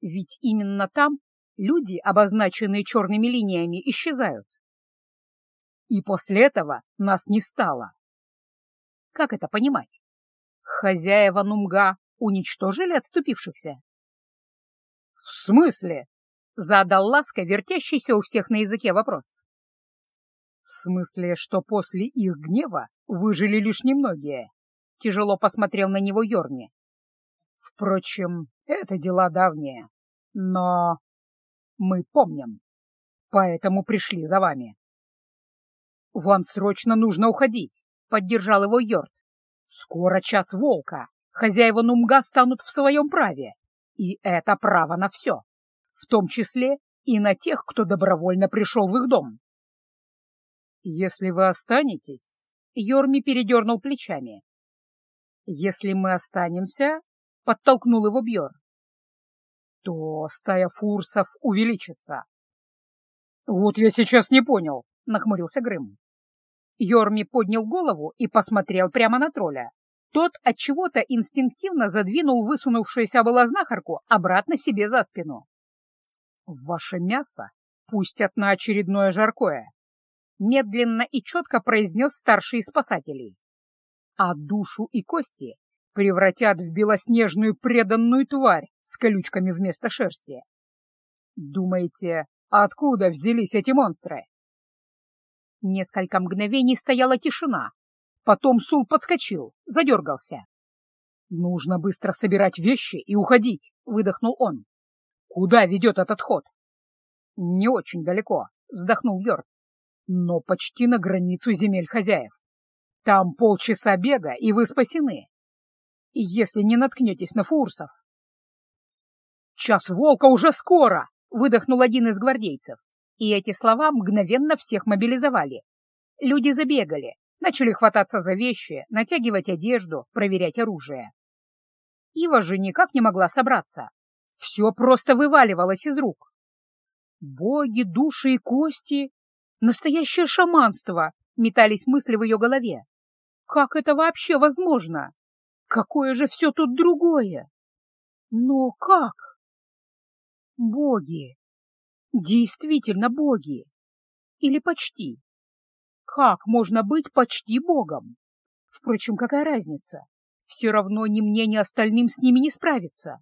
S1: Ведь именно там люди, обозначенные черными линиями, исчезают. И после этого нас не стало. Как это понимать? Хозяева Нумга уничтожили отступившихся? «В смысле?» — задал Ласка, вертящийся у всех на языке вопрос. «В смысле, что после их гнева выжили лишь немногие?» — тяжело посмотрел на него Йорни. «Впрочем, это дела давние, но мы помним, поэтому пришли за вами». «Вам срочно нужно уходить», — поддержал его Йорд. «Скоро час волка. Хозяева Нумга станут в своем праве. И это право на все, в том числе и на тех, кто добровольно пришел в их дом». «Если вы останетесь...» — Йорми передернул плечами. «Если мы останемся...» — подтолкнул его Бьор. «То стая фурсов увеличится». «Вот я сейчас не понял», — нахмурился Грым. Йорми поднял голову и посмотрел прямо на тролля. Тот от чего то инстинктивно задвинул высунувшуюся знахарку обратно себе за спину. «Ваше мясо пустят на очередное жаркое», — медленно и четко произнес старший из спасателей. «А душу и кости превратят в белоснежную преданную тварь с колючками вместо шерсти. Думаете, откуда взялись эти монстры?» Несколько мгновений стояла тишина. Потом Сул подскочил, задергался. «Нужно быстро собирать вещи и уходить», — выдохнул он. «Куда ведет этот ход?» «Не очень далеко», — вздохнул Йорд. «Но почти на границу земель хозяев. Там полчаса бега, и вы спасены. Если не наткнетесь на фурсов». «Час волка уже скоро!» — выдохнул один из гвардейцев. И эти слова мгновенно всех мобилизовали. Люди забегали, начали хвататься за вещи, натягивать одежду, проверять оружие. Ива же никак не могла собраться. Все просто вываливалось из рук. Боги, души и кости — настоящее шаманство, метались мысли в ее голове. Как это вообще возможно? Какое же все тут другое? Но как? Боги, Действительно боги. Или почти. Как можно быть почти богом? Впрочем, какая разница? Все равно ни мне, ни остальным с ними не справиться.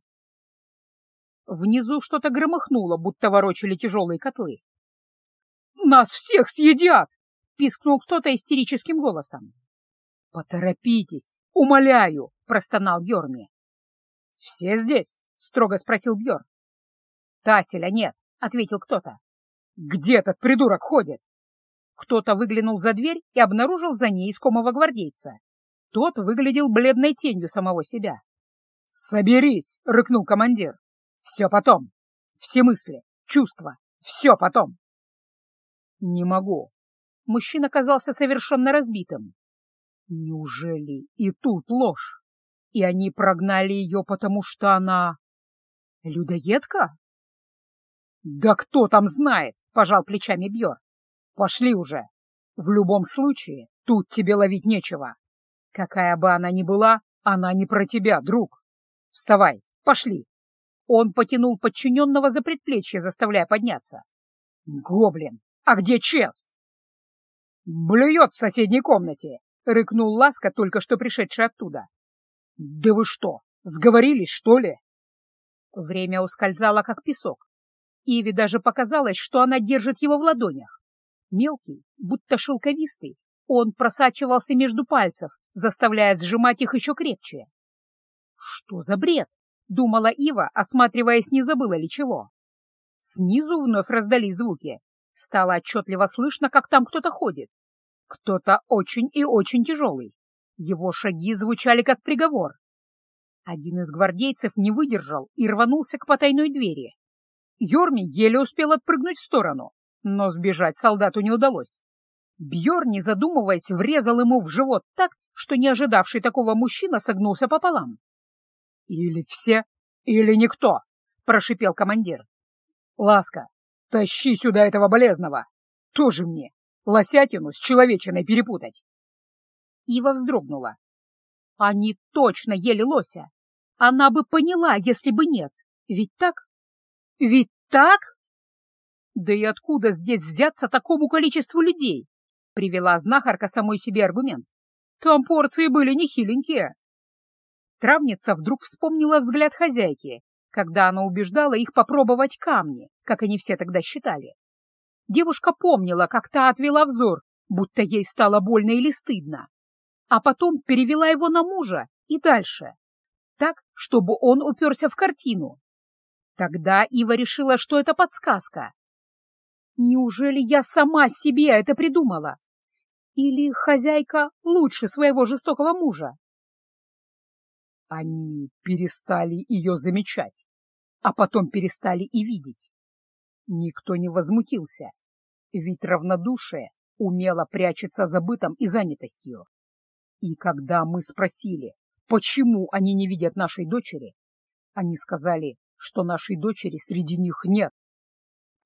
S1: Внизу что-то громыхнуло, будто ворочали тяжелые котлы. «Нас всех съедят!» — пискнул кто-то истерическим голосом. «Поторопитесь, умоляю!» — простонал Йорми. «Все здесь?» — строго спросил Бьор. «Таселя нет», — ответил кто-то. «Где этот придурок ходит?» Кто-то выглянул за дверь и обнаружил за ней искомого гвардейца. Тот выглядел бледной тенью самого себя. «Соберись!» — рыкнул командир. «Все потом. Все мысли, чувства. Все потом». «Не могу». Мужчина казался совершенно разбитым. Неужели и тут ложь? И они прогнали ее, потому что она... Людоедка? «Да кто там знает?» — пожал плечами Бьор. «Пошли уже. В любом случае, тут тебе ловить нечего. Какая бы она ни была, она не про тебя, друг. Вставай, пошли!» Он потянул подчиненного за предплечье, заставляя подняться. «Гоблин! А где Чес?» «Блюет в соседней комнате!» — рыкнул Ласка, только что пришедший оттуда. «Да вы что, сговорились, что ли?» Время ускользало, как песок. Иви даже показалось, что она держит его в ладонях. Мелкий, будто шелковистый, он просачивался между пальцев, заставляя сжимать их еще крепче. «Что за бред?» — думала Ива, осматриваясь, не забыла ли чего. Снизу вновь раздались звуки. Стало отчетливо слышно, как там кто-то ходит. Кто-то очень и очень тяжелый. Его шаги звучали как приговор. Один из гвардейцев не выдержал и рванулся к потайной двери. Йорми еле успел отпрыгнуть в сторону, но сбежать солдату не удалось. Бьор, не задумываясь, врезал ему в живот так, что не ожидавший такого мужчина согнулся пополам. «Или все, или никто!» — прошипел командир. «Ласка, тащи сюда этого болезного! Тоже мне! Лосятину с человечиной перепутать!» Ива вздрогнула. «Они точно ели лося! Она бы поняла, если бы нет! Ведь так? Ведь так?» «Да и откуда здесь взяться такому количеству людей?» — привела знахарка самой себе аргумент. «Там порции были нехиленькие». Травница вдруг вспомнила взгляд хозяйки, когда она убеждала их попробовать камни, как они все тогда считали. Девушка помнила, как та отвела взор, будто ей стало больно или стыдно, а потом перевела его на мужа и дальше, так, чтобы он уперся в картину. Тогда Ива решила, что это подсказка, Неужели я сама себе это придумала? Или хозяйка лучше своего жестокого мужа? Они перестали ее замечать, а потом перестали и видеть. Никто не возмутился, ведь равнодушие умело прячется за бытом и занятостью. И когда мы спросили, почему они не видят нашей дочери, они сказали, что нашей дочери среди них нет.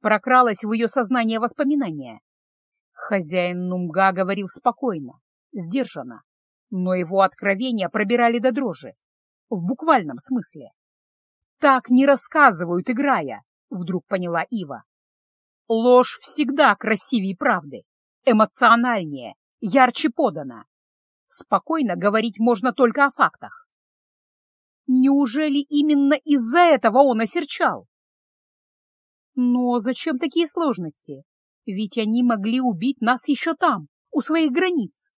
S1: Прокралось в ее сознание воспоминание. Хозяин Нумга говорил спокойно, сдержанно, но его откровения пробирали до дрожи, в буквальном смысле. «Так не рассказывают, играя», — вдруг поняла Ива. «Ложь всегда красивее правды, эмоциональнее, ярче подана. Спокойно говорить можно только о фактах». Неужели именно из-за этого он осерчал? Но зачем такие сложности? Ведь они могли убить нас еще там, у своих границ.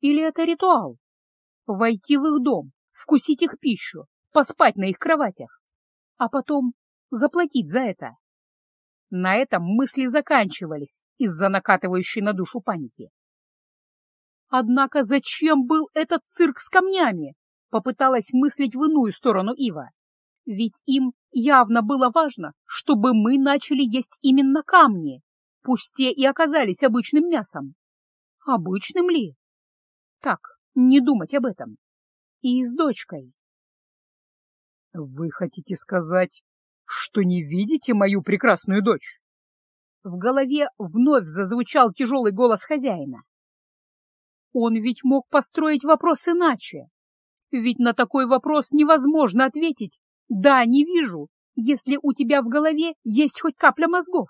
S1: Или это ритуал? Войти в их дом, вкусить их пищу, поспать на их кроватях, а потом заплатить за это. На этом мысли заканчивались из-за накатывающей на душу паники. Однако зачем был этот цирк с камнями? Попыталась мыслить в иную сторону Ива. Ведь им явно было важно, чтобы мы начали есть именно камни, пусть те и оказались обычным мясом. Обычным ли? Так, не думать об этом. И с дочкой. Вы хотите сказать, что не видите мою прекрасную дочь? В голове вновь зазвучал тяжелый голос хозяина. Он ведь мог построить вопрос иначе. Ведь на такой вопрос невозможно ответить да, не вижу, если у тебя в голове есть хоть капля мозгов.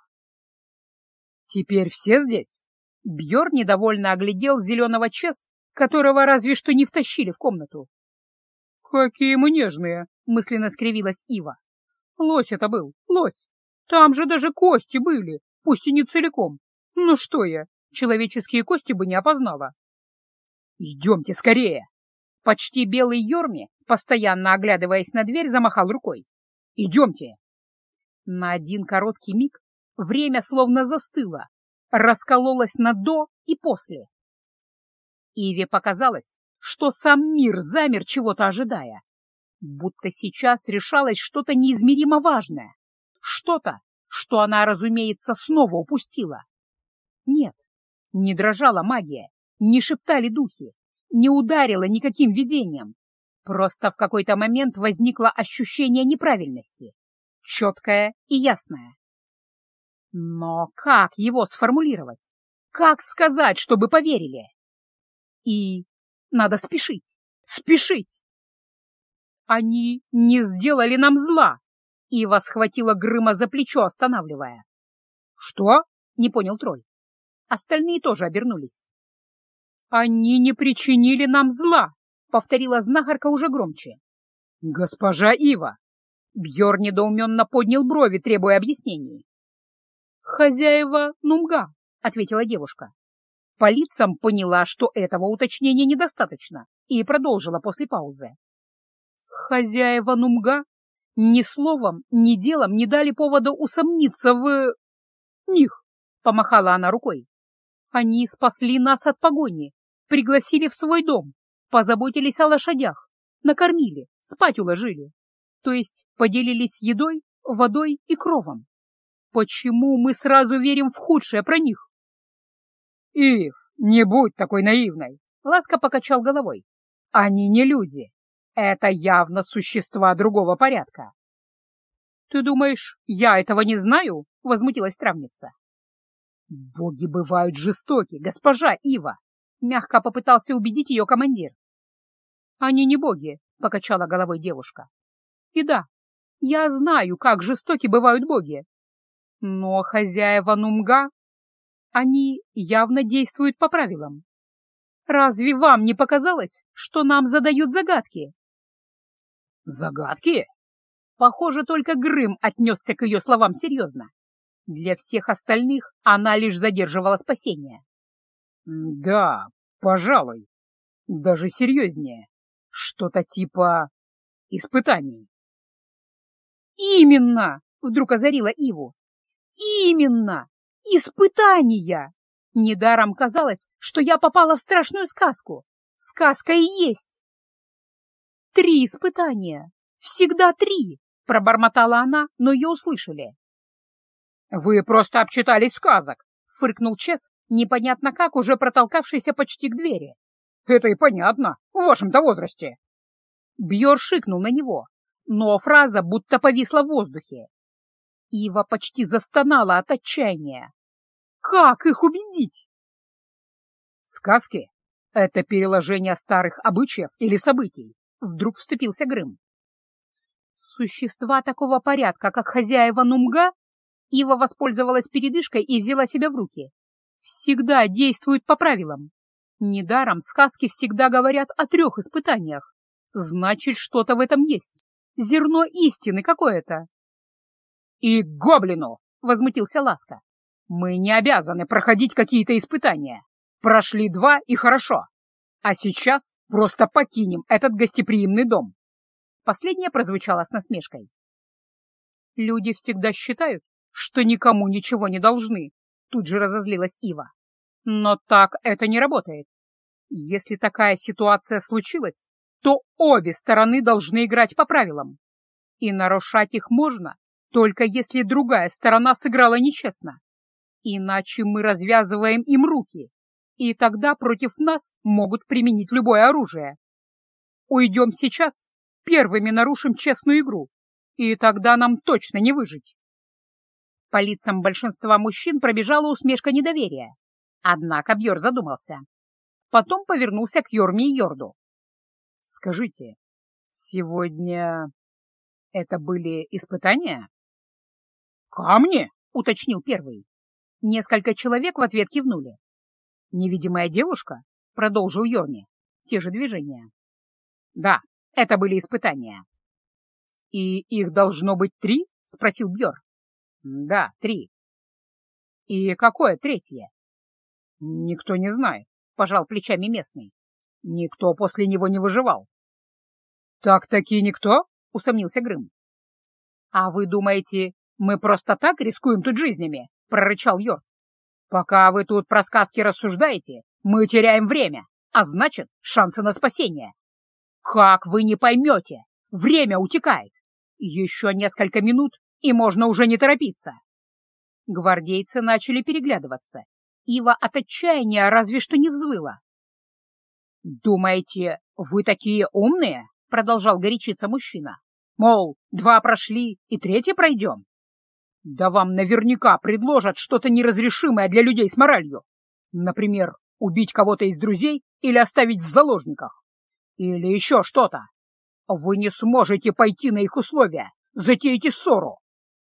S1: Теперь все здесь? Бьор недовольно оглядел зеленого Чес, которого разве что не втащили в комнату. «Какие мы нежные!» — мысленно скривилась Ива. «Лось это был, лось. Там же даже кости были, пусть и не целиком. Ну что я, человеческие кости бы не опознала». «Идемте скорее!» Почти белый Йорми постоянно оглядываясь на дверь, замахал рукой. «Идемте!» На один короткий миг время словно застыло, раскололось на «до» и «после». Иве показалось, что сам мир замер, чего-то ожидая, будто сейчас решалось что-то неизмеримо важное, что-то, что она, разумеется, снова упустила. Нет, не дрожала магия, не шептали духи, не ударила никаким видением. Просто в какой-то момент возникло ощущение неправильности, четкое и ясное. Но как его сформулировать? Как сказать, чтобы поверили? И надо спешить, спешить. Они не сделали нам зла. Ива схватила Грыма за плечо, останавливая.
S2: «Что?»
S1: — не понял тролль. Остальные тоже обернулись.
S2: «Они не причинили нам зла!»
S1: — повторила знахарка уже громче.
S2: «Госпожа Ива!»
S1: Бьор недоуменно поднял брови, требуя объяснений.
S2: «Хозяева Нумга», — ответила девушка.
S1: По лицам поняла, что этого уточнения недостаточно, и продолжила после паузы.
S2: «Хозяева Нумга ни словом, ни делом не дали повода усомниться в... них», — помахала она рукой. «Они спасли нас от погони, пригласили в свой дом, позаботились о лошадях, накормили, спать уложили, то есть поделились едой, водой и кровом. Почему мы сразу верим в худшее про них?
S1: Ив, не будь такой наивной, Ласка покачал головой. Они не люди. Это явно существа другого порядка.
S2: Ты думаешь, я этого не знаю? Возмутилась травница.
S1: Боги бывают жестоки, госпожа Ива. Мягко попытался убедить ее командир.
S2: Они не боги, покачала головой девушка. И да, я знаю, как жестоки бывают боги, но хозяева Нумга, они явно действуют по правилам. Разве вам не показалось, что нам задают загадки?
S1: Загадки? Похоже, только Грым отнесся к ее словам серьезно. Для всех остальных она лишь задерживала спасение.
S2: Да, пожалуй. Даже серьезнее. Что-то типа испытаний.
S1: Именно! Вдруг озарила Иву. Именно! Испытания! Недаром казалось, что я попала в страшную сказку. Сказка и есть. Три испытания. Всегда три, пробормотала она, но ее услышали.
S2: Вы просто обчитались сказок,
S1: фыркнул Чес, непонятно как, уже протолкавшийся почти к двери.
S2: Это и понятно, в вашем-то возрасте.
S1: Бьор шикнул на него, но фраза будто повисла в воздухе. Ива почти застонала от отчаяния. Как их убедить?
S2: Сказки — это переложение старых обычаев или событий, вдруг вступился Грым.
S1: Существа такого порядка, как хозяева Нумга, Ива воспользовалась передышкой и взяла себя в руки. Всегда действуют по правилам. Недаром сказки всегда говорят о трех испытаниях. Значит, что-то в этом есть. Зерно истины какое-то.
S2: «И гоблину!» — возмутился Ласка. «Мы не обязаны проходить какие-то испытания. Прошли два и хорошо. А сейчас просто покинем этот гостеприимный дом».
S1: Последнее прозвучало с насмешкой. «Люди всегда считают, что никому ничего не должны», — тут же разозлилась Ива. «Но так это не работает. Если такая ситуация случилась, то обе стороны должны играть по правилам. И нарушать их можно, только если другая сторона сыграла нечестно. Иначе мы развязываем им руки, и тогда против нас могут применить любое оружие. Уйдем сейчас, первыми нарушим честную игру, и тогда нам точно не выжить. По лицам большинства мужчин пробежала усмешка недоверия. Однако Бьор задумался. Потом повернулся к Йорме и Йорду.
S2: «Скажите, сегодня это были испытания?»
S1: «Камни?» — уточнил первый. Несколько человек в ответ кивнули. «Невидимая девушка?» — продолжил Йорни. Те же движения. «Да, это были испытания».
S2: «И их должно быть три?» — спросил Бьор.
S1: «Да, три».
S2: «И какое третье?»
S1: «Никто не знает», — пожал плечами местный.
S2: «Никто после него не выживал». «Так-таки никто?» — усомнился Грым.
S1: «А вы думаете, «Мы просто так рискуем тут жизнями», — прорычал Йорк.
S2: «Пока вы тут про сказки рассуждаете, мы теряем время, а значит, шансы на спасение».
S1: «Как вы не поймете? Время утекает. Еще несколько минут, и можно уже не торопиться». Гвардейцы начали переглядываться. Ива от отчаяния разве что не взвыла. «Думаете, вы такие умные?» — продолжал горячиться мужчина. «Мол, два прошли, и третий пройдем. Да вам наверняка предложат что-то неразрешимое для людей с моралью. Например, убить кого-то из друзей или оставить в заложниках. Или еще что-то. Вы не сможете пойти на их условия,
S2: затеете ссору.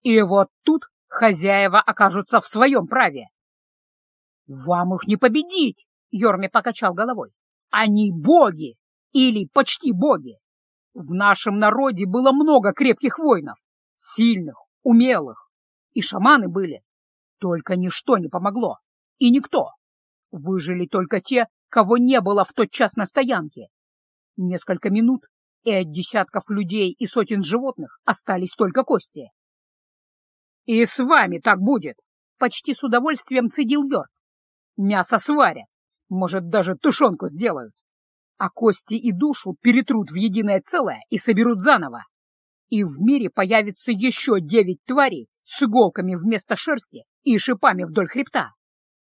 S2: И вот тут хозяева окажутся в своем праве. «Вам их не победить!» — Йорми покачал головой. «Они боги! Или почти боги! В нашем народе было много крепких воинов, сильных, умелых, и шаманы были. Только ничто не помогло, и никто. Выжили только те, кого не было в тот час на стоянке. Несколько минут, и от десятков людей и сотен животных остались только кости. «И с вами так будет!» — почти с удовольствием цедил Йорк. «Мясо сварят, может, даже тушенку сделают а кости и душу перетрут в единое целое и соберут заново. И в мире появится еще девять тварей с иголками вместо шерсти и шипами вдоль хребта.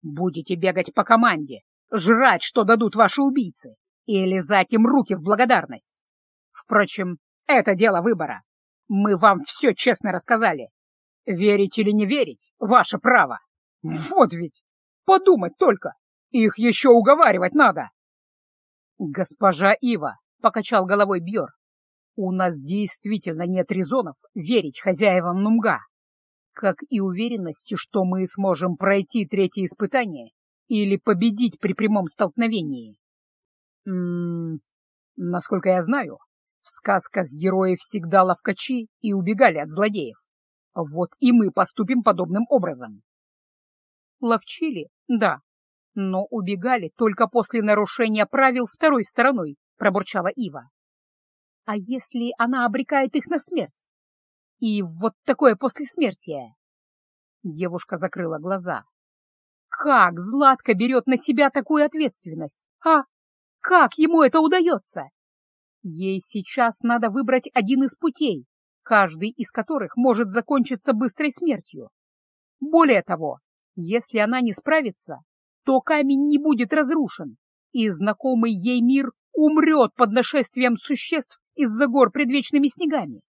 S2: Будете бегать по команде, жрать, что дадут ваши убийцы, и лизать им руки в благодарность. Впрочем, это дело выбора. Мы вам все честно рассказали. Верить или не верить — ваше право. Вот ведь! Подумать только! Их еще уговаривать надо! «Госпожа Ива», — покачал головой Бьор, — «у нас действительно нет резонов верить хозяевам Нумга, как и уверенности, что мы сможем пройти третье испытание или победить при прямом столкновении. М -м -м, насколько я знаю, в сказках герои всегда ловкачи и убегали от злодеев. Вот и мы поступим подобным образом. Ловчили? Да, но убегали только после нарушения правил второй стороной, пробурчала Ива. А если она обрекает их на смерть? И вот такое послесмертие? Девушка закрыла глаза. Как Златка берет на себя такую ответственность? А? Как ему это удается? Ей сейчас надо выбрать один из путей, каждый из которых может закончиться быстрой смертью. Более того, если она не справится, то камень не будет разрушен, и знакомый ей мир умрет под нашествием существ из-за гор предвечными снегами.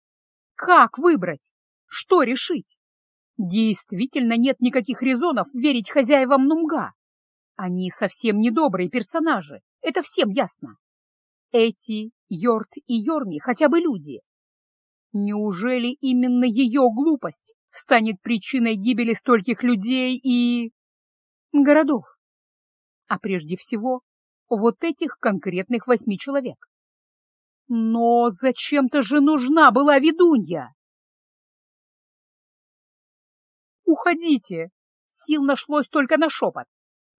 S2: Как выбрать? Что решить? Действительно нет никаких резонов верить хозяевам Нумга. Они совсем недобрые персонажи, это всем ясно. Эти, Йорт и Йорми хотя бы люди. Неужели именно ее глупость станет причиной гибели стольких людей и... городов? а прежде всего вот этих конкретных восьми человек. Но зачем-то же нужна была ведунья. «Уходите!» Сил нашлось только на шепот.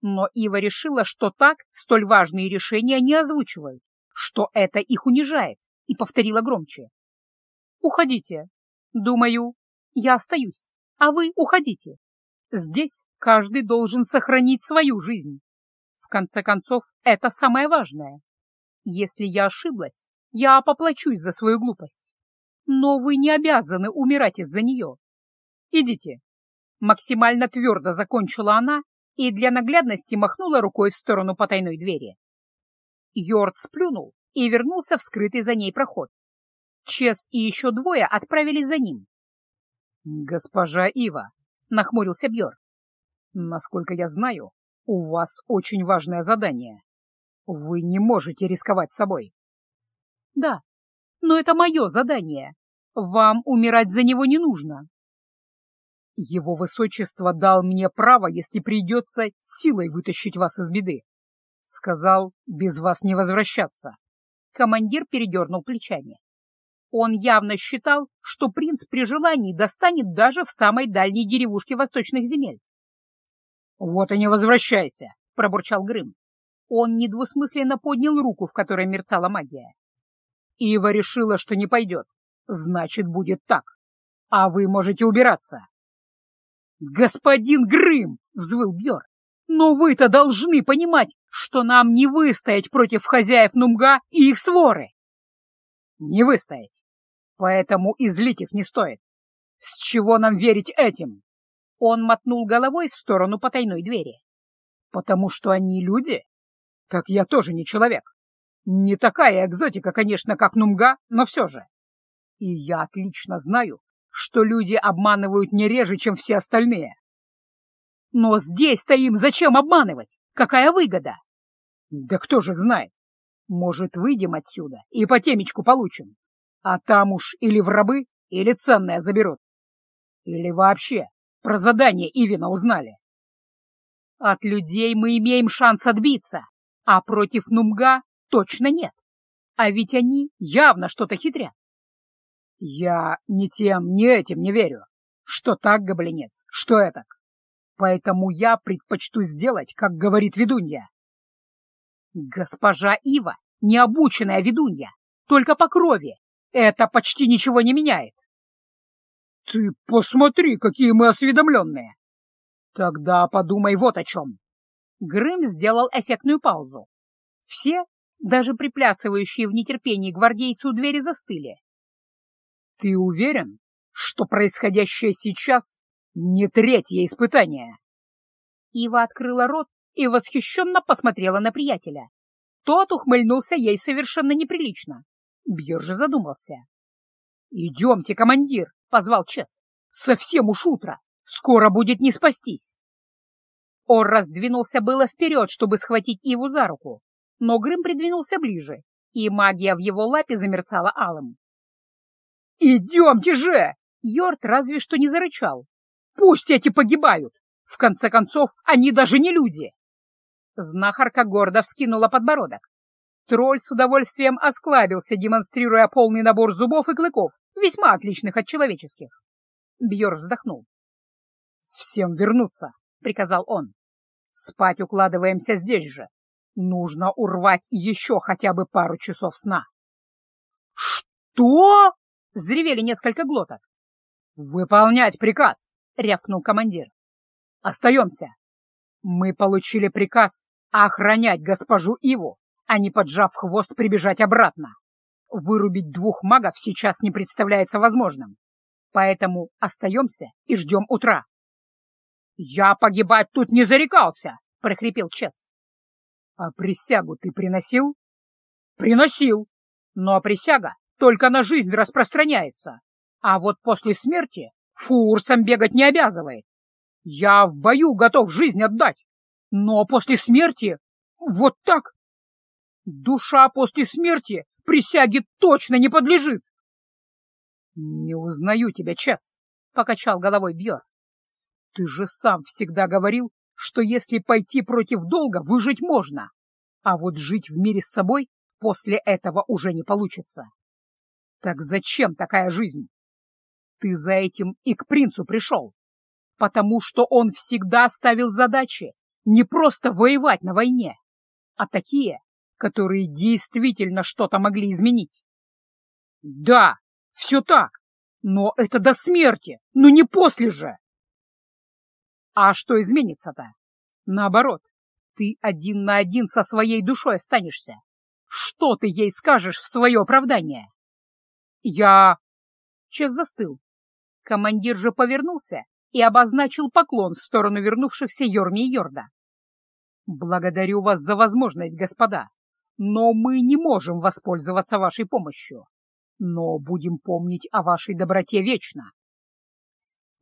S2: Но Ива решила, что так столь важные решения не озвучивают, что это их унижает, и повторила громче. «Уходите. Думаю, я остаюсь, а вы уходите. Здесь каждый должен сохранить свою жизнь конце концов, это самое важное. Если я ошиблась, я поплачусь за свою глупость. Но вы не обязаны умирать из-за нее. Идите. Максимально твердо закончила она и для наглядности махнула рукой в сторону потайной двери. Йорд сплюнул и вернулся в скрытый за ней проход. Чес и еще двое отправились за ним. «Госпожа Ива», — нахмурился Бьор, — «насколько я знаю, «У вас очень важное задание. Вы не можете рисковать собой». «Да, но это мое задание. Вам умирать за него не нужно». «Его высочество дал мне право, если придется, силой вытащить вас из беды. Сказал, без вас не возвращаться». Командир передернул плечами. Он явно считал, что принц при желании достанет даже в самой дальней деревушке восточных земель. «Вот и не возвращайся!» — пробурчал Грым. Он недвусмысленно поднял руку, в которой мерцала магия. Ива решила, что не пойдет. Значит, будет так. А вы можете убираться. «Господин Грым!» — взвыл Бьор. «Но вы-то должны понимать, что нам не выстоять против хозяев Нумга и их своры!» «Не выстоять. Поэтому и злить их не стоит. С чего нам верить этим?» Он мотнул головой в сторону потайной двери. «Потому что они люди? Так я тоже не человек. Не такая экзотика, конечно, как Нумга, но все же. И я отлично знаю, что люди обманывают не реже, чем все остальные. Но здесь-то им зачем обманывать? Какая выгода? Да кто же их знает? Может, выйдем отсюда и по темечку получим. А там уж или в рабы, Или ценное заберут? Или вообще про задание Ивина узнали?
S1: От людей мы имеем шанс отбиться, а против Нумга точно нет. А ведь они явно что-то хитрят.
S2: Я ни тем, ни этим не верю. Что так, гоблинец, что этак. Поэтому я предпочту сделать, как говорит ведунья.
S1: Госпожа Ива — необученная ведунья, только по крови. Это почти ничего не меняет.
S2: Ты посмотри, какие мы осведомленные. Тогда подумай вот о чем.
S1: Грым сделал эффектную паузу. Все, даже приплясывающие в нетерпении гвардейцы у двери, застыли.
S2: Ты уверен, что происходящее сейчас не третье испытание?
S1: Ива открыла рот и восхищенно посмотрела на приятеля. Тот ухмыльнулся ей совершенно неприлично. Бьер же задумался. «Идемте, командир!» — позвал Чес. «Совсем уж утро! Скоро будет не спастись!» Ор раздвинулся было вперед, чтобы схватить Иву за руку, но Грым придвинулся ближе, и магия в его лапе замерцала алым.
S2: «Идемте же!»
S1: Йорт разве что не зарычал.
S2: «Пусть эти погибают! В конце концов, они даже не люди!»
S1: Знахарка гордо вскинула подбородок. Тролль с удовольствием осклабился, демонстрируя полный набор зубов и клыков, весьма отличных от человеческих. Бьор вздохнул.
S2: «Всем вернуться!» — приказал он. «Спать укладываемся здесь же. Нужно урвать еще хотя бы пару часов сна».
S1: «Что?» — взревели несколько глоток.
S2: «Выполнять приказ!» — рявкнул командир. «Остаемся. Мы получили приказ охранять госпожу Иву, а не, поджав хвост, прибежать обратно. Вырубить двух магов сейчас не представляется возможным. Поэтому остаемся и ждем утра.
S1: «Я погибать тут не зарекался!» — прохрипел Чес.
S2: «А присягу ты приносил?»
S1: «Приносил. Но присяга только на жизнь распространяется. А вот после смерти фурсом бегать не обязывает. Я в бою готов жизнь отдать, но после смерти вот так. Душа после смерти присяге точно не подлежит.
S2: «Не узнаю тебя, Чес», — покачал головой Бьор. «Ты же сам всегда говорил, что если пойти против долга, выжить можно, а вот жить в мире с собой после этого уже не получится. Так зачем такая жизнь? Ты за этим и к принцу пришел потому что он всегда ставил задачи не просто воевать на войне, а такие, которые действительно что-то могли изменить. Да, все так, но это до смерти, но не после же. А что изменится-то? Наоборот, ты один на один со своей душой останешься. Что ты ей скажешь в свое оправдание? Я... Чес застыл. Командир же повернулся и обозначил поклон в сторону вернувшихся Йорми и Йорда. «Благодарю вас за возможность, господа, но мы не можем воспользоваться вашей помощью, но будем помнить о вашей доброте вечно».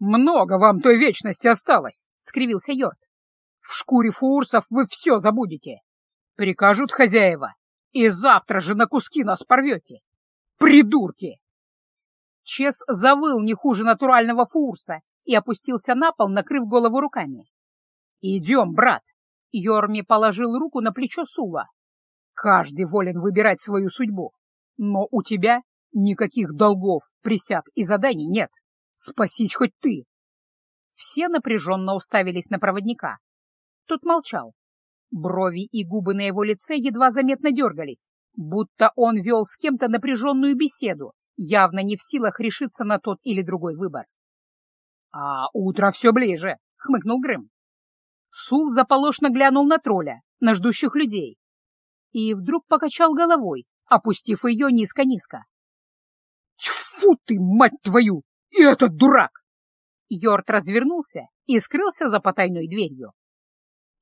S2: «Много вам той вечности осталось», — скривился Йорд. «В шкуре фурсов вы все забудете. Прикажут хозяева, и завтра же на куски нас порвете. Придурки!» Чес завыл не хуже натурального фурса и опустился на пол, накрыв голову руками. «Идем, брат!» Йорми положил руку на плечо Сула. «Каждый волен выбирать свою судьбу, но у тебя никаких долгов, присяг и заданий нет. Спасись хоть ты!» Все напряженно уставились на проводника. Тот молчал. Брови и губы на его лице едва заметно дергались, будто он вел с кем-то напряженную беседу, явно не в силах решиться на тот или другой выбор. «А утро все ближе», — хмыкнул Грым. Сул заполошно глянул на тролля, на ждущих людей, и вдруг покачал головой, опустив ее низко-низко. «Тьфу ты, мать твою! И этот дурак!» Йорт развернулся и скрылся за потайной дверью.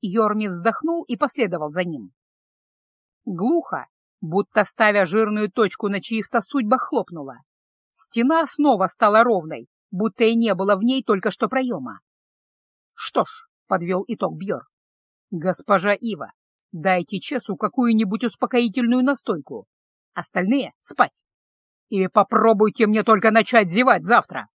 S2: Йорми вздохнул и последовал за ним. Глухо, будто ставя жирную точку на чьих-то судьбах, хлопнула. Стена снова стала ровной, будто и не было в ней только что проема. Что ж, — подвел итог Бьор, — госпожа Ива, дайте Чесу какую-нибудь успокоительную настойку. Остальные — спать. Или попробуйте мне только начать зевать завтра.